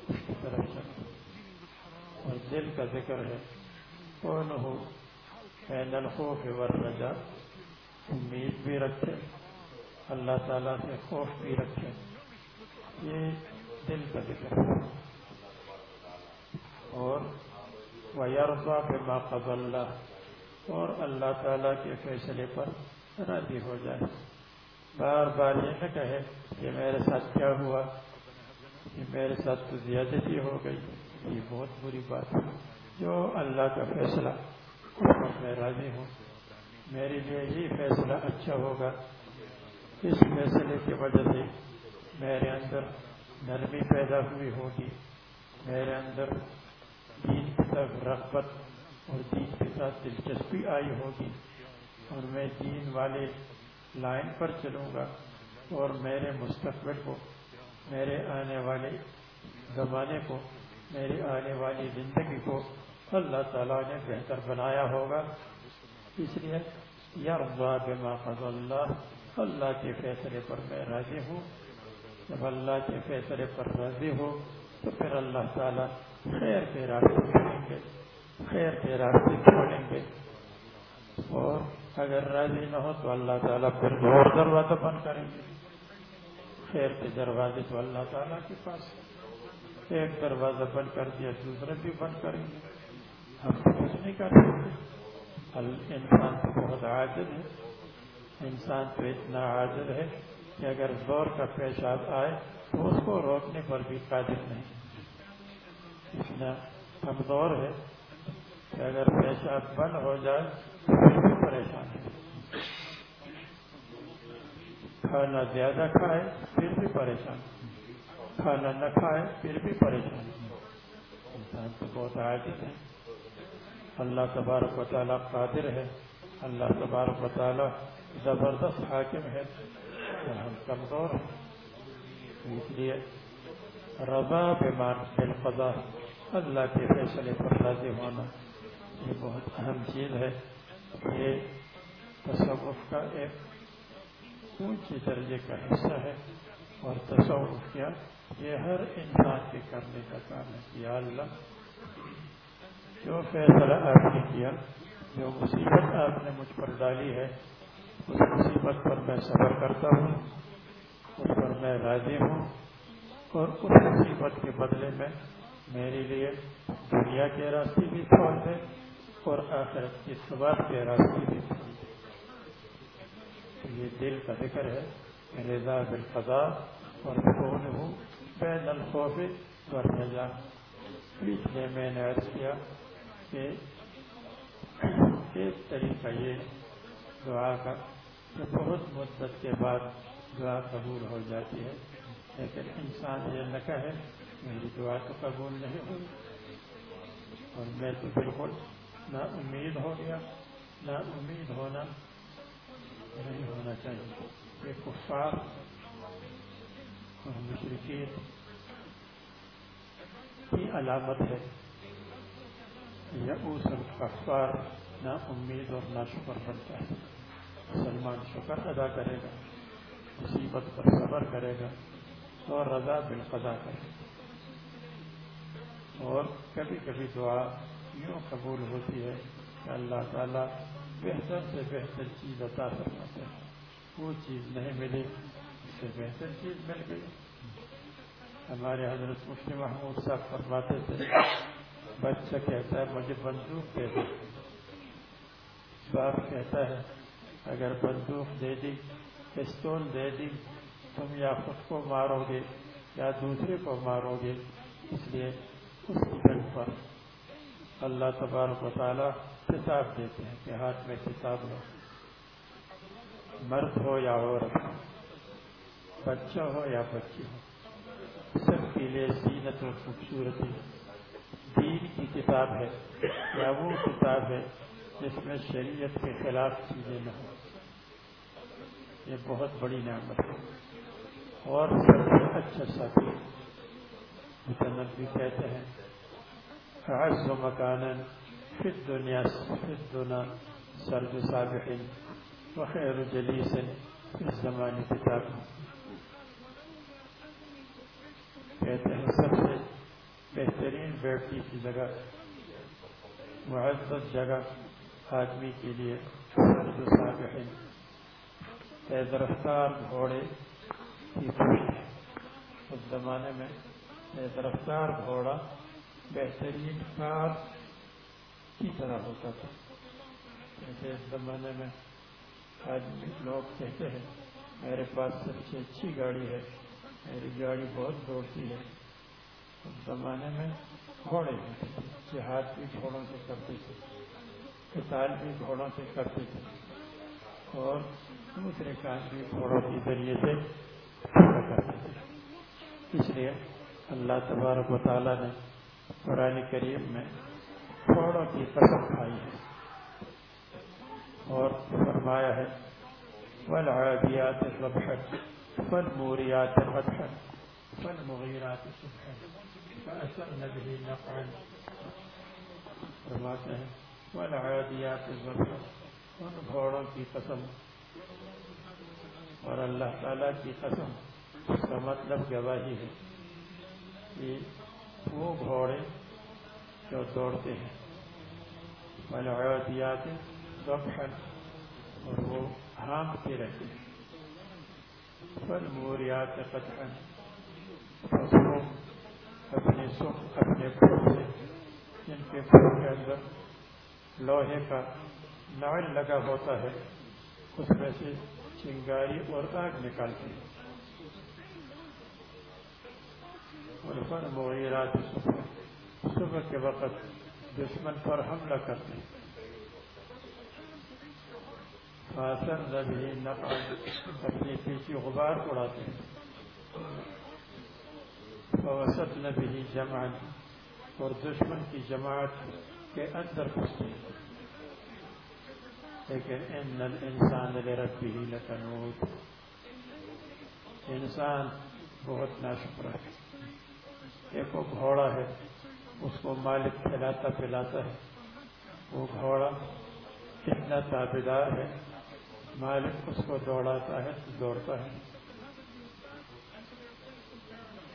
اور دل کا ذکر ہے، کون ہو؟ بین الخوف والرجا، امید بھی رکھے، اللہ تعالیٰ سے خوف بھی رکھے۔ یہ دل کا ذکر ہے۔ اور ویربا بما قضى اللہ اور اللہ تعالیٰ کے فیصلے پر راضی ہو جائے۔ بار بار یہ نہ کہے کہ میرے ساتھ کیا ہوا۔ کہ میرے ساتھ تو زیادتی ہو گئی۔ یہ بہت بری بات ہے۔ جو اللہ کا فیصلہ میں راضی ہوں۔ میرے لیے یہ فیصلہ اچھا ہوگا۔ اس فیصلے کی وجہ سے میرے اندر نرمی پیدا ہوئی ہوگی۔ میرے اندر دین کی طرف رغبت اور دین کے ساتھ دلچسپی آئی ہوگی۔ اور میں دین والے لائن پر چلوں گا اور میرے مستقبل کو میرے آنے والے زمانے کو میری آنے والی زندگی کو اللہ تعالیٰ نے بہتر بنایا ہوگا۔ اس لیے یا بما فض اللہ اللہ کے فیصلے پر میں راضی ہوں۔ جب اللہ کے فیصلے پر راضی ہو تو پھر اللہ تعالیٰ خیر کے راستے کھولیں گے، خیر کے راستے کھولیں گے۔ اور اگر راضی نہ ہو تو اللہ تعالیٰ پھر اور دروازہ بند کریں گے۔ خیر کے دروازے تو اللہ تعالیٰ کے پاس ایک دروازہ بند کر دیا دوسرے بھی بند کریں گے ہم کچھ نہیں کر سکتے۔ انسان تو بہت عاجد ہے۔ انسان تو اتنا عاجد ہے کہ اگر زور کا پیشاب آئے تو اس کو روکنے پر بھی قادر نہیں۔ اتنا کمزور ہے کہ اگر پیشاب بند ہو جائے تو پھر بھی پریشان ہے۔ کھانا زیادہ کھائے پھر بھی پریشان۔ کھانا نہ کھائے پھر بھی پریشان۔ انسان تو بہت عادت ہے۔ اللہ تبارک و تعالیٰ قادر ہے۔ اللہ تبارک و تعالیٰ زبردست حاکم ہے۔ اور ہم کمزور ہیں۔ اس لیے رضا بیمار بالقضا اللہ کے فیصلے پر راضی ہونا یہ بہت اہم چیز ہے۔ یہ تصوف کا ایک اونچی درجے کا حصہ ہے اور تصوف کیا یہ ہر انسان کے کرنے کا کام ہے یا اللہ، جو فیصلہ آپ نے کیا، جو مصیبت آپ نے مجھ پر ڈالی ہے، اس مصیبت پر میں صبر کرتا ہوں، اس پر میں راضی ہوں اور اس مصیبت کے بدلے میں میرے لیے دنیا کے راستے بھی کھول دے اور آخرت کی ثواب کے راستے بھی کھول دے یہ دل کا ذکر ہے، رضا بالقضا اور کون ہوں؟ بین الخوف اور رضا اس لیے میں نے عرض کیا کہ ایک طریقہ یہ دعا کا کہ بہت مدت کے بعد دعا قبول ہو جاتی ہے۔ لیکن انسان یہ نہ کہے، میری دعا تو قبول نہیں ہوئی۔ اور میں تو بالکل نہ امید ہو گیا نہ امید ہونا نہیں ہونا چاہیے یہ کفار اور مشرقین کی علامت ہے یا سب کفار، نہ امید اور نہ شکر بنتا ہے۔ سلمان شکر ادا کرے گا، مصیبت پر صبر کرے گا اور رضا بالقضا کرے گا۔ اور کبھی کبھی دعا یوں قبول ہوتی ہے کہ اللہ تعالیٰ بہتر سے بہتر چیز عطا فرماتے ہیں۔ وہ چیز نہیں ملی، اس سے بہتر چیز مل گئی۔ ہمارے حضرت مفتی محمود صاحب فرماتے تھے، بچہ کہتا ہے، مجھے بندوق دے دو۔ باپ کہتا ہے، اگر بندوق دے دی، پستول دے دی، تم یا خود کو مارو گے یا دوسرے کو مارو گے، اس لیے اس کی پر۔ اللہ تبارک و تعالیٰ کتاب دیتے ہیں کہ ہاتھ میں کتاب لو۔ مرد ہو یا عورت ہو بچہ ہو یا بچی ہو، سب کے لیے زینت و خوبصورتی دین کی کتاب ہے یا وہ کتاب ہے جس میں شریعت کے خلاف چیزیں نہ ہوں۔ یہ بہت بڑی نعمت ہے۔ اور سب سے اچھا ساتھی متنب بھی کہتے ہیں، عز و مکان فی الدنیا فی الدنیا سرد صابحین وخیر جلیس فی الزمان کتاب کہتے ہیں سب سے بہترین بیٹھنے کی جگہ، معزز جگہ آدمی کے لیے سرد صابحین تیز رفتار گھوڑے کی پوچھ ہے اس زمانے میں تیز رفتار گھوڑا بہترین کار کی طرح ہوتا تھا۔ جیسے اس زمانے میں آدمی لوگ کہتے ہیں، میرے پاس سب سے اچھی گاڑی ہے، میری گاڑی بہت دوڑتی ہے۔ اس زمانے میں گھوڑے ہوتے تھے جہاد بھی گھوڑوں سے کرتے تھے کتاب بھی گھوڑوں سے کرتے تھے۔ اور دوسرے کام بھی گھوڑوں کے ذریعے سے کرتے تھے۔ اس لیے اللہ تبارک و تعالیٰ نے قرآن کریم میں گھوڑوں کی قسم کھائی ہے۔ اور فرمایا ہے فل عادیات ربحت فل موریات فتحت فل مغیرات فأثرن به نقعا فرماتے ہیں فل عادیات ان گھوڑوں کی قسم۔ اور اللہ تعالیٰ کی قسم، اس کا مطلب گواہی ہے کہ وہ گھوڑے جو دوڑتے ہیں۔ ملعودیات ضبحن اور وہ ہانکتے رہتے ہیں۔ فل موریات فصلوں اپنے سکھ اپنے پھول سے جن کے پھول کے اندر لوہے کا نال لگا ہوتا ہے، اس میں سے چنگاری اور آگ نکالتے ہیں۔ اور فن مغیرات صبح کے وقت دشمن پر حملہ کرتے فاصل نبی نقل اپنی پیچھے غبار اڑاتے ہیں۔ فوسط نبی جماعت اور دشمن کی جماعت کے اندر گھستے ہیں۔ لیکن ان الانسان لربه لکنود انسان بہت ناشکر ہے۔ ایک وہ گھوڑا ہے۔ اس کو مالک کھلاتا پلاتا ہے۔ وہ گھوڑا اتنا تابیدار ہے۔ مالک اس کو دوڑاتا ہے، دوڑتا ہے۔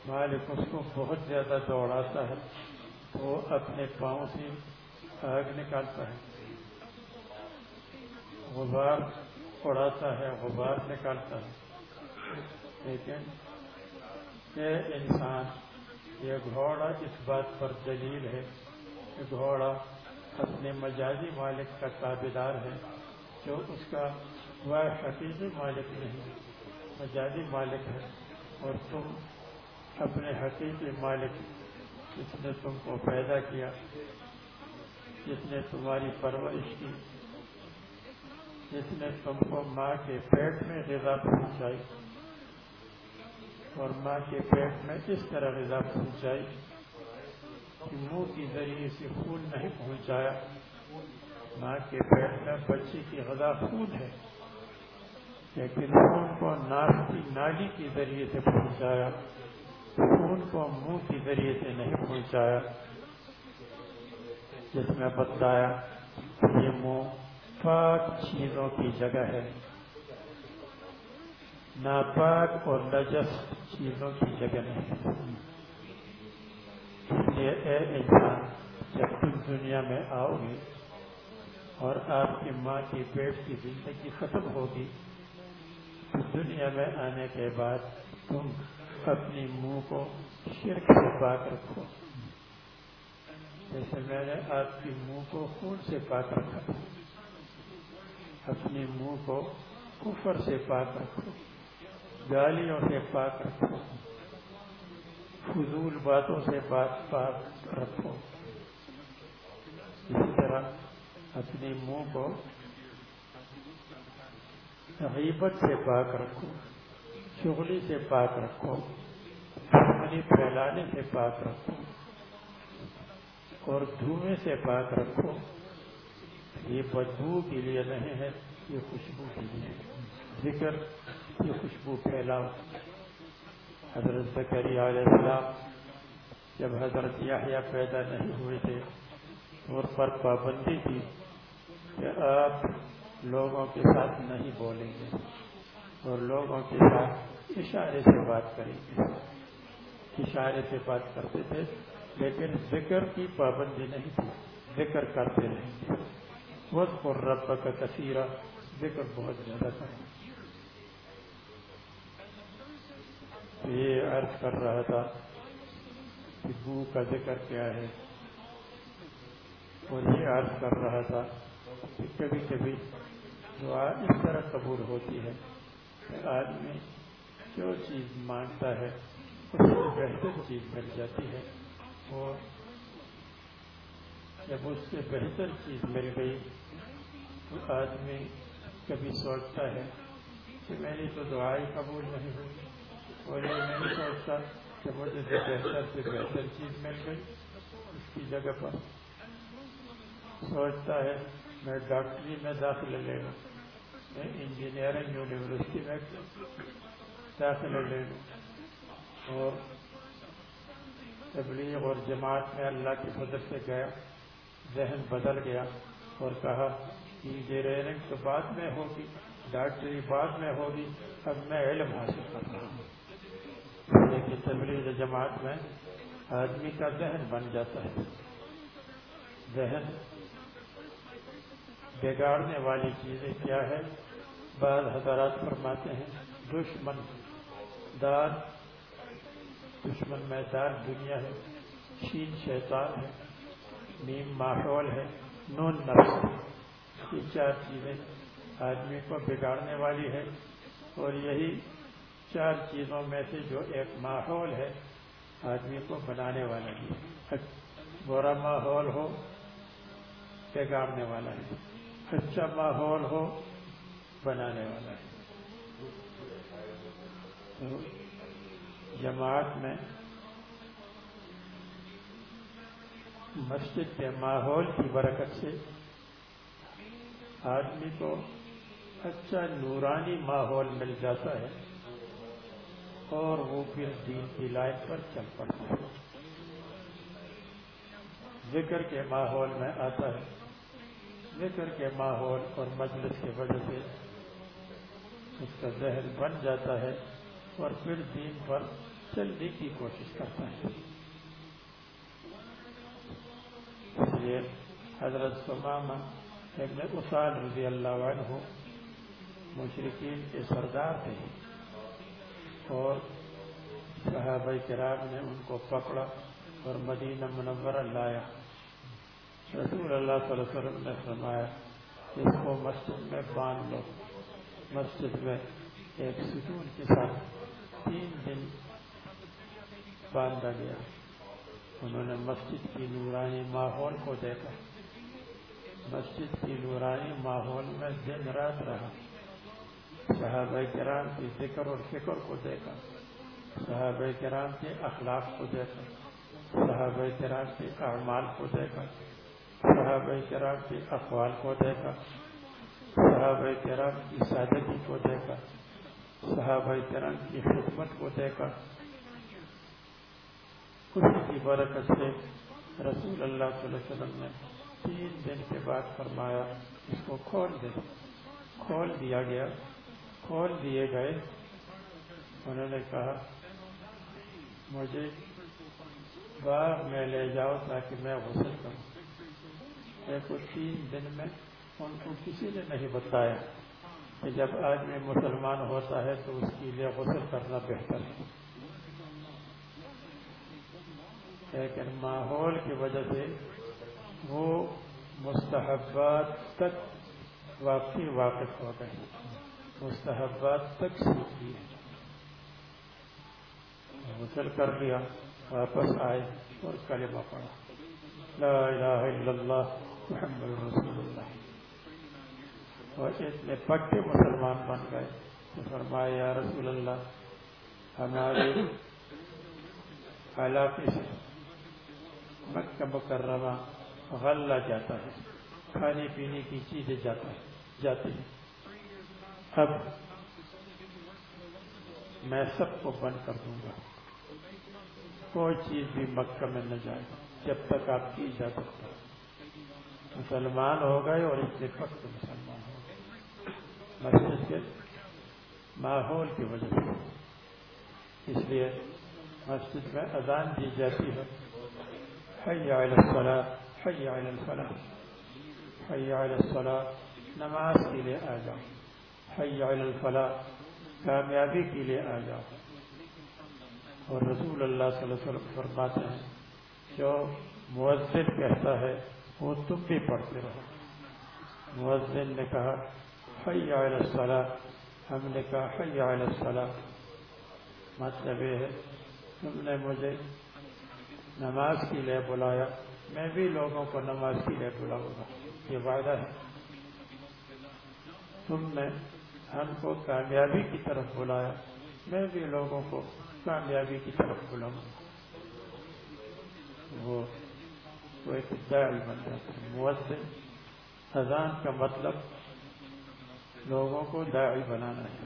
مالک اس کو بہت زیادہ دوڑاتا ہے۔ وہ اپنے پاؤں سے آگ نکالتا ہے۔ غبار اڑاتا ہے، غبار نکالتا ہے۔ لیکن یہ انسان یہ گھوڑا اس بات پر دلیل ہے کہ گھوڑا اپنے مجازی مالک کا تابیدار ہے، جو اس کا وہ حقیقی مالک نہیں، مجازی مالک ہے۔ اور تم اپنے حقیقی مالک جس نے تم کو پیدا کیا، جس نے تمہاری پرورش کی، جس نے تم کو ماں کے پیٹ میں غذا پہنچائی۔ اور ماں کے پیٹ میں اس طرح غذا پہنچائی کہ منہ کے ذریعے سے خون نہیں پہنچایا۔ ماں کے پیٹ میں بچی کی غذا خون ہے، لیکن خون کو ناک کی نالی کے ذریعے سے پہنچایا، خون کو منہ کے ذریعے سے نہیں پہنچایا۔ جس میں بتلایا یہ منہ پاک چیزوں کی جگہ ہے۔ ناپاک اور نجس چیزوں کی جگہ نہیں۔ یہ اے انسان، جب تم دنیا میں آؤ گے اور آپ کی ماں کی پیٹ کی زندگی ختم ہوگی، تو دنیا میں آنے کے بعد تم اپنی منہ کو شرک سے پاک رکھو۔ جیسے میں نے آپ کی منہ کو خون سے پاک رکھا اپنی منہ کو کفر سے پاک رکھو۔ گالیوں سے پاک رکھو۔ فضول باتوں سے پاک پاک رکھو۔ اسی طرح اپنی منہ کو غیبت سے پاک رکھو چغلی سے پاک رکھو دشمنی پھیلانے سے پاک رکھو، اور دھوئیں سے پاک رکھو۔ یہ بدبو کے لیے نہیں ہے، یہ خوشبو کے لیے۔ ذکر یہ خوشبو پھیلاؤ حضرت بکری علیہ السلام جب حضرت یاحیہ پیدا نہیں ہوئے تھے اور پر پابندی تھی کہ آپ لوگوں کے ساتھ نہیں بولیں گے اور لوگوں کے ساتھ اشارے سے بات کریں گے۔ اشارے سے بات کرتے تھے، لیکن ذکر کی پابندی نہیں تھی۔ ذکر کرتے رہیں گے۔ وقت اور رب کا کثیرہ ذکر بہت زیادہ کریں یہ عرض کر رہا تھا کہ بو کا ذکر کیا ہے اور یہ عرض کر رہا تھا کہ کبھی کبھی دعا اس طرح قبول ہوتی ہے کہ آدمی جو چیز مانگتا ہے اس سے بہتر چیز مل جاتی ہے اور جب اس سے بہتر چیز مل گئی تو آدمی کبھی سوچتا ہے کہ میری تو دعائیں قبول نہیں ہوئی۔ اور یہ نہیں سوچتا کہ مجھے سے بہتر سے بہتر چیز مل گئی اس کی جگہ پر۔ سوچتا ہے میں ڈاکٹری میں داخلہ لے لوں، میں انجینئرنگ یونیورسٹی میں داخلہ لے لوں۔ اور تبلیغ اور جماعت میں اللہ کی فضل سے گیا، ذہن بدل گیا اور کہا، انجینئرنگ تو بعد میں ہوگی، ڈاکٹری بعد میں ہوگی، اب میں علم حاصل کر رہا ہوں۔ لیکن تبلیغ جماعت میں آدمی کا ذہن بن جاتا ہے۔ ذہن بگاڑنے والی چیزیں کیا ہے؟ بعض حضرات فرماتے ہیں، دشمن، دار، دشمن میں دار دنیا ہے شین شیطان ہے، نیم ماحول ہے، نون نفس یہ چار چیزیں آدمی کو بگاڑنے والی ہے اور یہی چار چیزوں میں سے جو ایک ماحول ہے، آدمی کو بنانے والا بھی ہے۔ برا ماحول ہو، بگاڑنے والا ہے اچھا ماحول ہو، بنانے والا ہے تو جماعت میں مسجد کے ماحول کی برکت سے آدمی کو اچھا نورانی ماحول مل جاتا ہے۔ اور وہ پھر دین کی لائن پر چل پڑتا ہے۔ ذکر کے ماحول میں آتا ہے۔ ذکر کے ماحول اور مجلس کی وجہ سے اس کا ذہن بن جاتا ہے اور پھر دین پر چلنے کی کوشش کرتا ہے۔ اس لیے حضرت سمامہ ابن اسال رضی اللہ عنہ مشرقین کے سردار تھے۔ اور صحابہ کرام نے ان کو پکڑا اور مدینہ منورہ لایا۔ رسول اللہ صلی اللہ علیہ وسلم نے فرمایا، اس کو مسجد میں باندھ لو۔ مسجد میں ایک ستون کے ساتھ تین دن باندھا گیا۔ انہوں نے مسجد کی نورانی ماحول کو دیکھا۔ مسجد کی نورانی ماحول میں دن رات رہا۔ صحابہ کرام کی ذکر اور فکر کو دیکھا۔ صحابہ کرام کے اخلاق کو دیکھا۔ صحابہ کرام کے اعمال کو دیکھا۔ صحابہ کرام کے اقوال کو دیکھا۔ صحابہ کرام کی سادگی کو دیکھا۔ صحابہ کرام کی خدمت کو دیکھا۔ اسی کی برکت سے رسول اللہ صلی اللہ علیہ وسلم نے تین دن کے بعد فرمایا، اس کو کھول دے۔ کھول دیا گیا۔ کھول دیے گئے۔ انہوں نے کہا، مجھے باغ میں لے جاؤ تاکہ میں غسل کروں۔ ایک تین دن میں ان کو کسی نے نہیں بتایا کہ جب آدمی مسلمان ہوتا ہے تو اس کے لیے غسل کرنا بہتر ہے۔ لیکن ماحول کی وجہ سے وہ مستحبات تک واقعی واقف ہو گئے۔ مستحبات تک سیکھ لیے غسل کر لیا، واپس آئے اور کلمہ پڑا لا الہ الا اللہ، محمد رسول اللہ۔ اور اتنے پکے مسلمان بن گئے تو فرمایا یا رسول اللہ، ہمارے علاقے سے مکہ مکرمہ غلہ جاتا ہے، کھانے پینے کی چیزیں جاتا ہے جاتی ہیں۔ اب میں سب کو بند کر دوں گا۔ کوئی چیز بھی مکہ میں نہ جائے جب تک آپ کی اجازت ہے مسلمان ہو گئے اور اتنے پک مسلمان ہو گئے۔ مسجد کے ماحول کی وجہ سے۔ اس لیے مسجد میں اذان دی جاتی ہے۔ حي على الصلاة حي على الفلاح حي على الصلاة نماز کے لیے آ جاؤ۔ حي على الفلاح، کامیابی کے لیے آ جاؤ۔ اور رسول اللہ صلی اللہ علیہ وسلم فرماتے ہیں، جو مؤذن کہتا ہے، وہ تم بھی پڑھتے رہو۔ مؤذن نے کہا حي على الصلاة ہم نے کہا حي على الصلاة مطلب یہ ہے، تم نے مجھے نماز کے لیے بلایا، میں بھی لوگوں کو نماز کے لیے بلاؤں گا۔ یہ وعدہ ہے۔ تم نے ہم کو کامیابی کی طرف بلایا۔ میں بھی لوگوں کو کامیابی کی طرف بلاؤں۔ وہ وہ ایک داعی بن جاتا ہے۔ مؤذن، اذان کا مطلب لوگوں کو داعی بنانا ہے۔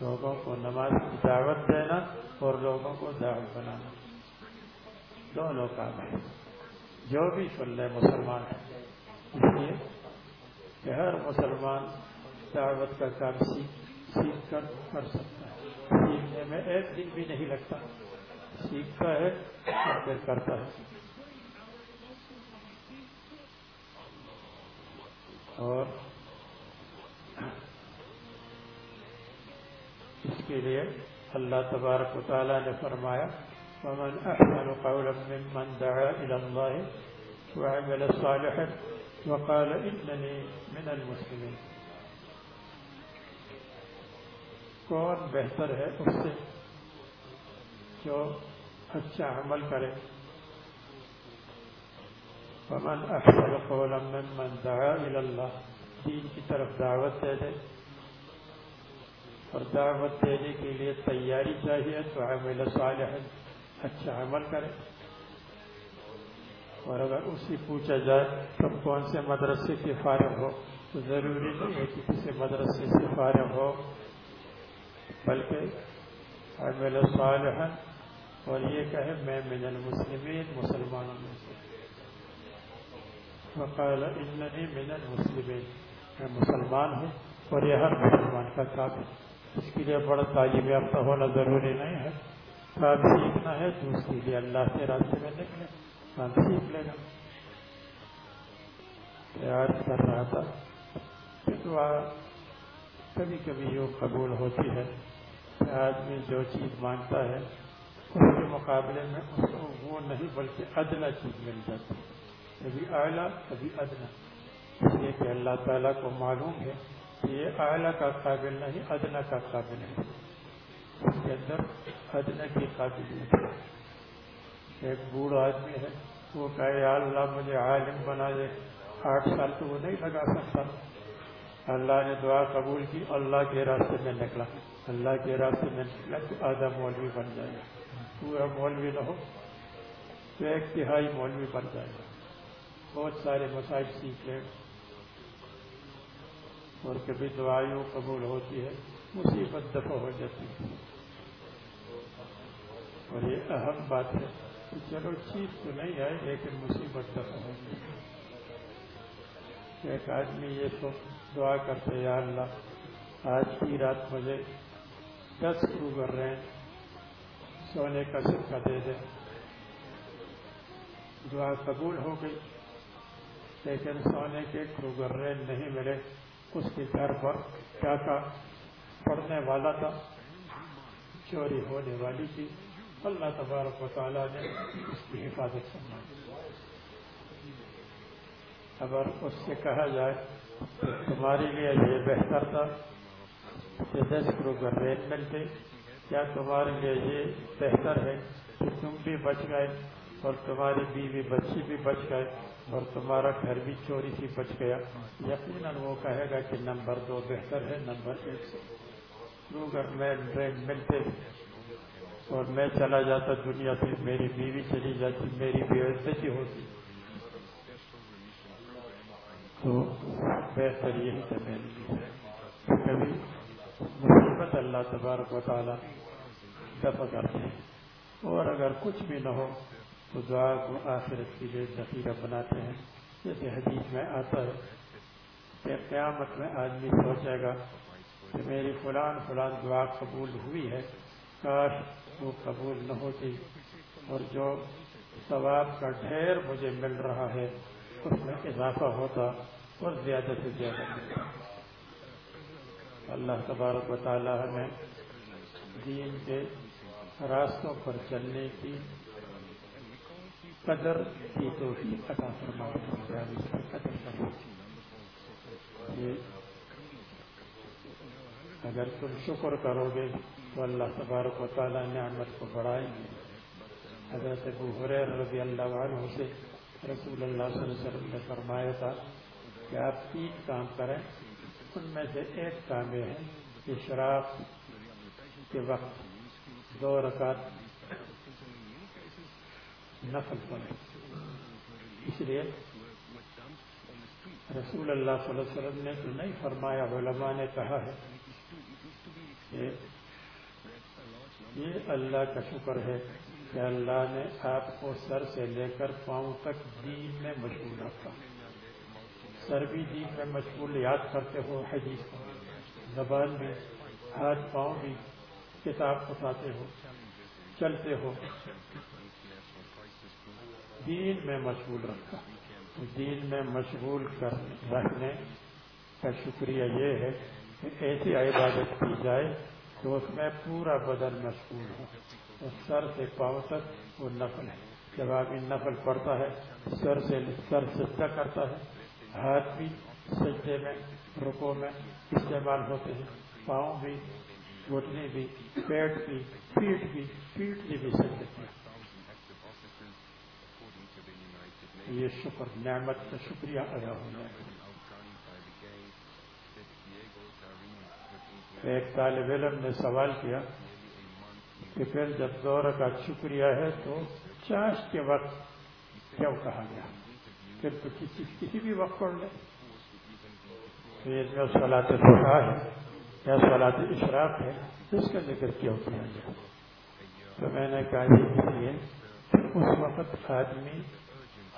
لوگوں کو نماز کی دعوت دینا اور لوگوں کو داعی بنانا۔ دونوں کام ہے جو بھی سن لے مسلمان ہے اس لیے کہ ہر مسلمان دعوت کا کام سیکھ سیکھ کر کر سکتا ہے۔ سیکھنے میں ایک دن بھی نہیں لگتا۔ سیکھتا ہے اور پھر کرتا ہے۔ اور اس کے لیے اللہ تبارک و تعالیٰ نے فرمایا، ومن أحسن قولا ممن دعا إلى الله وعمل صالحا وقال إنني من المسلمين۔ کون بہتر ہے اس سے جو اچھا عمل کرے؟ فمن احسن قولا ممن دعا الى اللہ دین کی طرف دعوت دے دے۔ اور دعوت دینے کے لیے تیاری چاہیے تو عمل صالح اچھا عمل کرے۔ اور اگر اسی پوچھا جائے تم کون سے مدرسے کی فارغ ہو، تو ضروری نہیں ہے کہ کسی مدرسے سے فارغ ہو۔ بلکہ عمل صالح اور یہ کہے میں من المسلمین، مسلمانوں میں سے۔ وقال، اننی من المسلمین۔ میں مسلمان ہوں اور یہ ہر مسلمان کا کام ہے۔ اس کے لیے بڑا تعلیم یافتہ ہونا ضروری نہیں ہے۔ کام سیکھنا ہے تو اس کے لیے اللہ کے راستے میں نکلے۔ کام سیکھ لے گا پیار کر رہا تھا۔ دعا کبھی کبھی یوں قبول ہوتی ہے۔ کہ آدمی جو چیز مانگتا ہے، اس کے مقابلے میں اس کو وہ نہیں بلکہ ادنا چیز مل جاتی ہے۔ کبھی اعلیٰ، کبھی ادنا۔ اس لیے کہ اللہ تعالیٰ کو معلوم ہے کہ یہ اعلیٰ کا قابل نہیں، ادنا کا قابل ہے اس کے اندر ادنا کی قابلیت ہے ایک بوڑھا آدمی ہے، وہ کہے، یا اللہ، مجھے عالم بنا دے۔ آٹھ سال تو وہ نہیں لگا سکتا۔ اللہ نے دعا قبول کی، اللہ کے راستے میں نکلا۔ اللہ کے راستے میں نکلا تو آدھا مولوی بن جائے۔ گا پورا مولوی نہ ہو تو ایک تہائی مولوی بن جائے۔ گا بہت سارے مسائل سیکھ لیں۔ اور کبھی دعائیوں قبول ہوتی ہے، مصیبت دفع ہو جاتی ہے۔ اور یہ اہم بات ہے کہ چلو چیز تو نہیں آئے، لیکن مصیبت دفع ہو جاتی ایک آدمی یہ تو دعا کرتے یا اللہ، آج کی رات مجھے دس کرو کر رہے ہیں؟ سونے کا سکہ دے دیں۔ دعا قبول ہو گئی، لیکن سونے کے کروگرے نہیں ملے۔ اس کے گھر پر کیا کا پڑنے والا تھا، چوری ہونے والی تھی۔ اللہ تبارک و تعالیٰ نے اس کی حفاظت کرنا اگر اس سے کہا جائے تمہارے لیے یہ بہتر تھا دس کروگر ریٹ ملتے کیا تمہارے لیے یہ بہتر ہے کہ تم بھی بچ گئے اور تمہاری بیوی بچی بھی بچ گئے اور تمہارا گھر بھی چوری سے بچ گیا؟ یقیناً وہ کہے گا کہ نمبر دو بہتر ہے، نمبر ایک۔ سے اگر میں ملتے اور میں چلا جاتا دنیا سے، میری بیوی چلی جاتی، میری بے عزتی ہوتی۔ تو بہتر یہی تھا میرے لیے کبھی مصیبت اللہ تبارک و تعالیٰ دفع کرتے ہیں۔ اور اگر کچھ بھی نہ ہو، تو دعا کو آخرت کے لیے ذخیرہ بناتے ہیں۔ جیسے حدیث میں آتا ہے کہ قیامت میں آدمی سوچے گا کہ میری فلان فلان دعا قبول ہوئی ہے۔ کاش وہ قبول نہ ہوتی۔ اور جو ثواب کا ڈھیر مجھے مل رہا ہے، اس میں اضافہ ہوتا اور زیادہ سے زیادہ۔ ملتا اللہ تبارک و تعالیٰ ہمیں دین کے راستوں پر چلنے کی قدر کی تو عطا فرما قدر یہ اگر تم شکر کرو گے تو اللہ تبارک و تعالیٰ نعمت کو بڑھائیں گے۔ حضرت ابو حریر رضی اللہ عنہ سے رسول اللہ صلی اللہ علیہ وسلم نے فرمایا تھا کہ آپ تین کام کریں۔ ان میں سے ایک کام یہ ہے کہ شراب کے وقت دو رکعت نفل پڑے اس لیے رسول اللہ صلی اللہ علیہ وسلم نے تو نہیں فرمایا، علماء نے کہا ہے کہ یہ اللہ کا شکر ہے کہ اللہ نے آپ کو سر سے لے کر پاؤں تک دین میں مشغول رکھا۔ سر بھی دین جی میں مشغول یاد کرتے ہو حدیث کو، زبان بھی، ہاتھ پاؤں بھی کتاب پساتے ہو، چلتے ہو۔ دین میں مشغول رکھا۔ دین میں مشغول کر رکھنے کا شکریہ یہ ہے کہ ایسی عبادت کی جائے تو اس میں پورا بدن مشغول ہو۔ اور سر سے پاؤں تک وہ نفل ہے۔ جب آدمی نفل پڑتا ہے، سر سے، سر سجدہ کرتا ہے ہاتھ بھی سجدے میں رکو میں استعمال ہوتے ہیں۔ پاؤں بھی، گھٹنے بھی، پیٹ بھی پیٹ بھی پیٹ بھی بھی سجدے میں یہ شکر، نعمت کا شکریہ ادا ہو جائے۔ ایک طالب علم نے سوال کیا کہ پھر جب دو رکعت شکریہ ہے تو چاش کے وقت کیوں کہا گیا؟ پھر تو کسی کسی بھی وقت پڑھ لے میں سولاد صفا ہے، یا سولاد اشراق ہے، اس کا ذکر کیوں کیا گیا تو میں نے کہا اس لیے اس وقت آدمی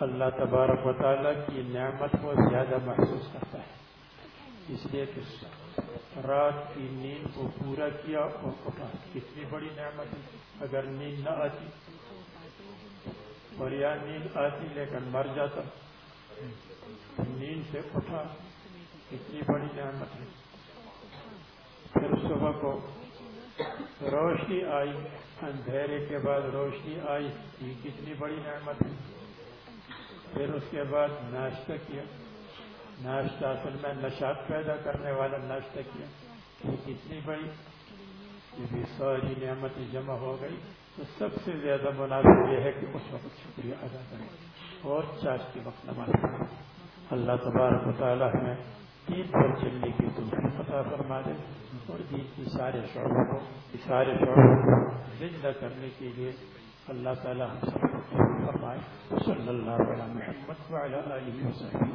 اللہ تبارک و تعالیٰ کی نعمت کو زیادہ محسوس کرتا ہے۔ اس لیے کہ رات کی نیند کو پورا کیا اور اٹھا۔ کتنی بڑی نعمت ہے۔ اگر نیند نہ آتی، اور یا نیند آتی لیکن مر جاتا نیند سے اٹھا کتنی بڑی نعمت ہے۔ پھر صبح کو روشنی آئی، اندھیرے کے بعد روشنی آئی، یہ کتنی بڑی نعمت ہے۔ پھر اس کے بعد ناشتہ کیا۔ ناشتہ اصل میں نشات پیدا کرنے والا ناشتہ کیا۔ یہ کتنی بڑی، یہ بھی ساری نعمتیں جمع ہو گئی۔ تو سب سے زیادہ مناسب یہ ہے کہ اس وقت شکریہ ادا کریں اور چاش کے وقت نماز پڑھیں۔ اللہ تبارک و تعالیٰ ہمیں دین پر چلنے کی توفیق عطا فرما دے اور دین کی سارے شعبوں کو سارے شعبوں کو زندہ کرنے کے لیے اللہ تعالیٰ ہم سب کو فرمائے۔ صلی اللہ علیہ محمد وعلی آلہ وسلم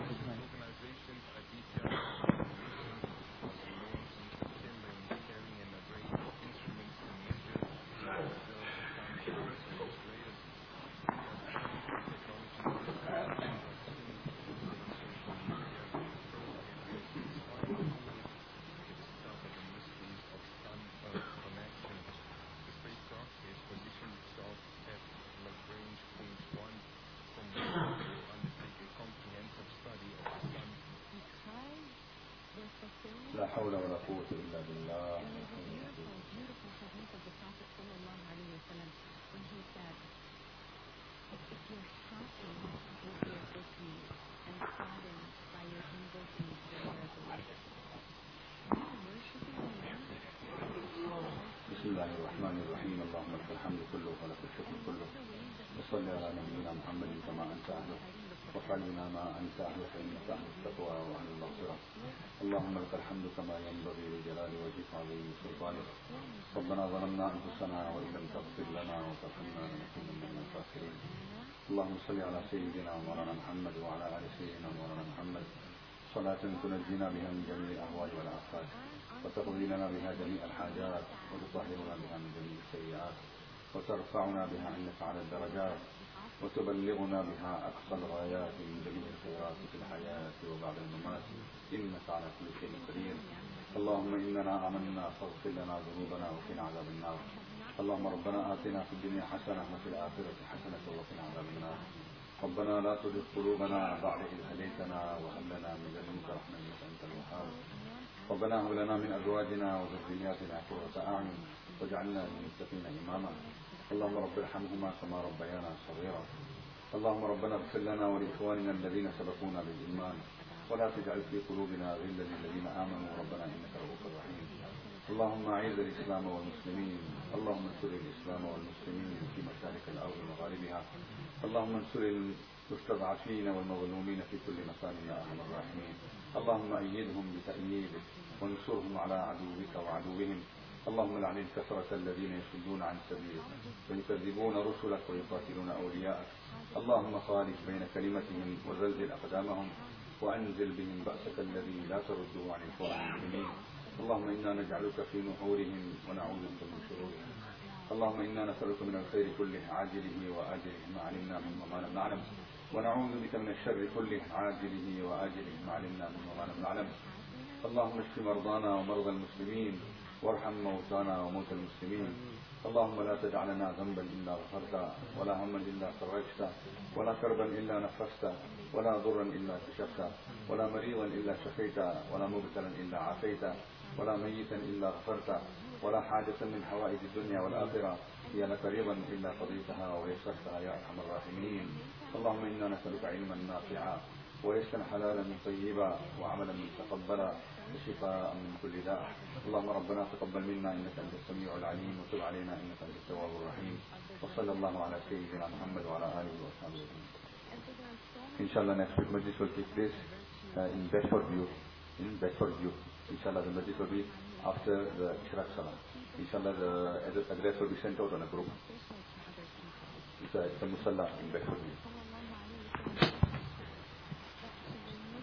ظلمنا أنفسنا وإن لم تغفر لنا وترحمنا لنكونن من الخاسرين. اللهم صل على سيدنا ومولانا محمد وعلى آل سيدنا ومولانا محمد. صلاة تنجينا بها من جميع الأهوال والآفات وتقضي لنا بها جميع الحاجات وتطهرنا بها من جميع السيئات وترفعنا بها عندك على الدرجات وتبلغنا بها أقصى الغايات من جميع الخيرات في الحياة وبعد الممات. إنك على كل شيء قدير. اللهم إننا آمنا فاغفر لنا ذنوبنا وقنا عذاب النار. اللهم ربنا آتنا في الدنيا حسنة وفي الآخرة حسنة وقنا عذاب النار. ربنا لا تزغ قلوبنا بعد إذ هديتنا وهب لنا من لدنك رحمة إنك أنت الوهاب. ربنا هب لنا من أزواجنا وذرياتنا قرة أعين واجعلنا للمتقين إماما. اللهم رب ارحمهما كما ربيانا صغيرا. اللهم ربنا اغفر لنا ولإخواننا الذين سبقونا بالإيمان. ولا تجعل في قلوبنا غلا للذين آمنوا. ربنا إنك رؤوف رحيم. اللهم أعز الإسلام والمسلمين. اللهم انصر الإسلام والمسلمين في مشارق الأرض ومغاربها اللهم انصر المستضعفين والمظلومين في كل مكان يا أرحم الراحمين. اللهم أيدهم بتأييدك وانصرهم على عدوك وعدوهم. اللهم لعن الكثرة الذين يصدون عن سبيلك ويكذبون رسلك ويقاتلون أولياءك. اللهم خالف بين كلمتهم وزلزل أقدامهم. وأنزل بهم بأسك الذي لا ترده عن القوم المسلمين اللهم إنا نجعلك في نحورهم ونعوذ بك من شرورهم. اللهم إنا نسألك من الخير كله عاجله وآجله ما علمنا منه وما لم نعلم. ونعوذ بك من الشر كله عاجله وآجله ما علمنا منه وما لم نعلم. اللهم اشف مرضانا ومرضى المسلمين وارحم موتانا وموتى المسلمين. اللهم لا تدع لنا ذنبا إلا غفرته ولا هما إلا فرجته ولا كربا إلا نفسته ولا ضرا إلا كشفته ولا مريضا إلا شفيته ولا مبتلا إلا عافيته ولا ميتا إلا غفرته ولا حاجة من حوائج الدنيا والآخرة. هي لك رضا إلا قضيتها ويسرتها يا أرحم الراحمين. اللهم إنا نسألك علما نافعا ورزقا حلالا طيبا وعملا متقبلا شفاء من كل داء. اللهم ربنا تقبل منا إنك أنت السميع العليم وتب علينا إنك أنت التواب الرحيم. وصلى الله على سيدنا محمد وعلى آله وصحبه اجمعين إن شاء الله next week في والتكبير uh, in best for you in best for you إن شاء الله المجلس مجلس will be after the Shrak Salam. إن شاء الله the address will be sent out on a group. It's a, it's a musalla in best for you Thank you.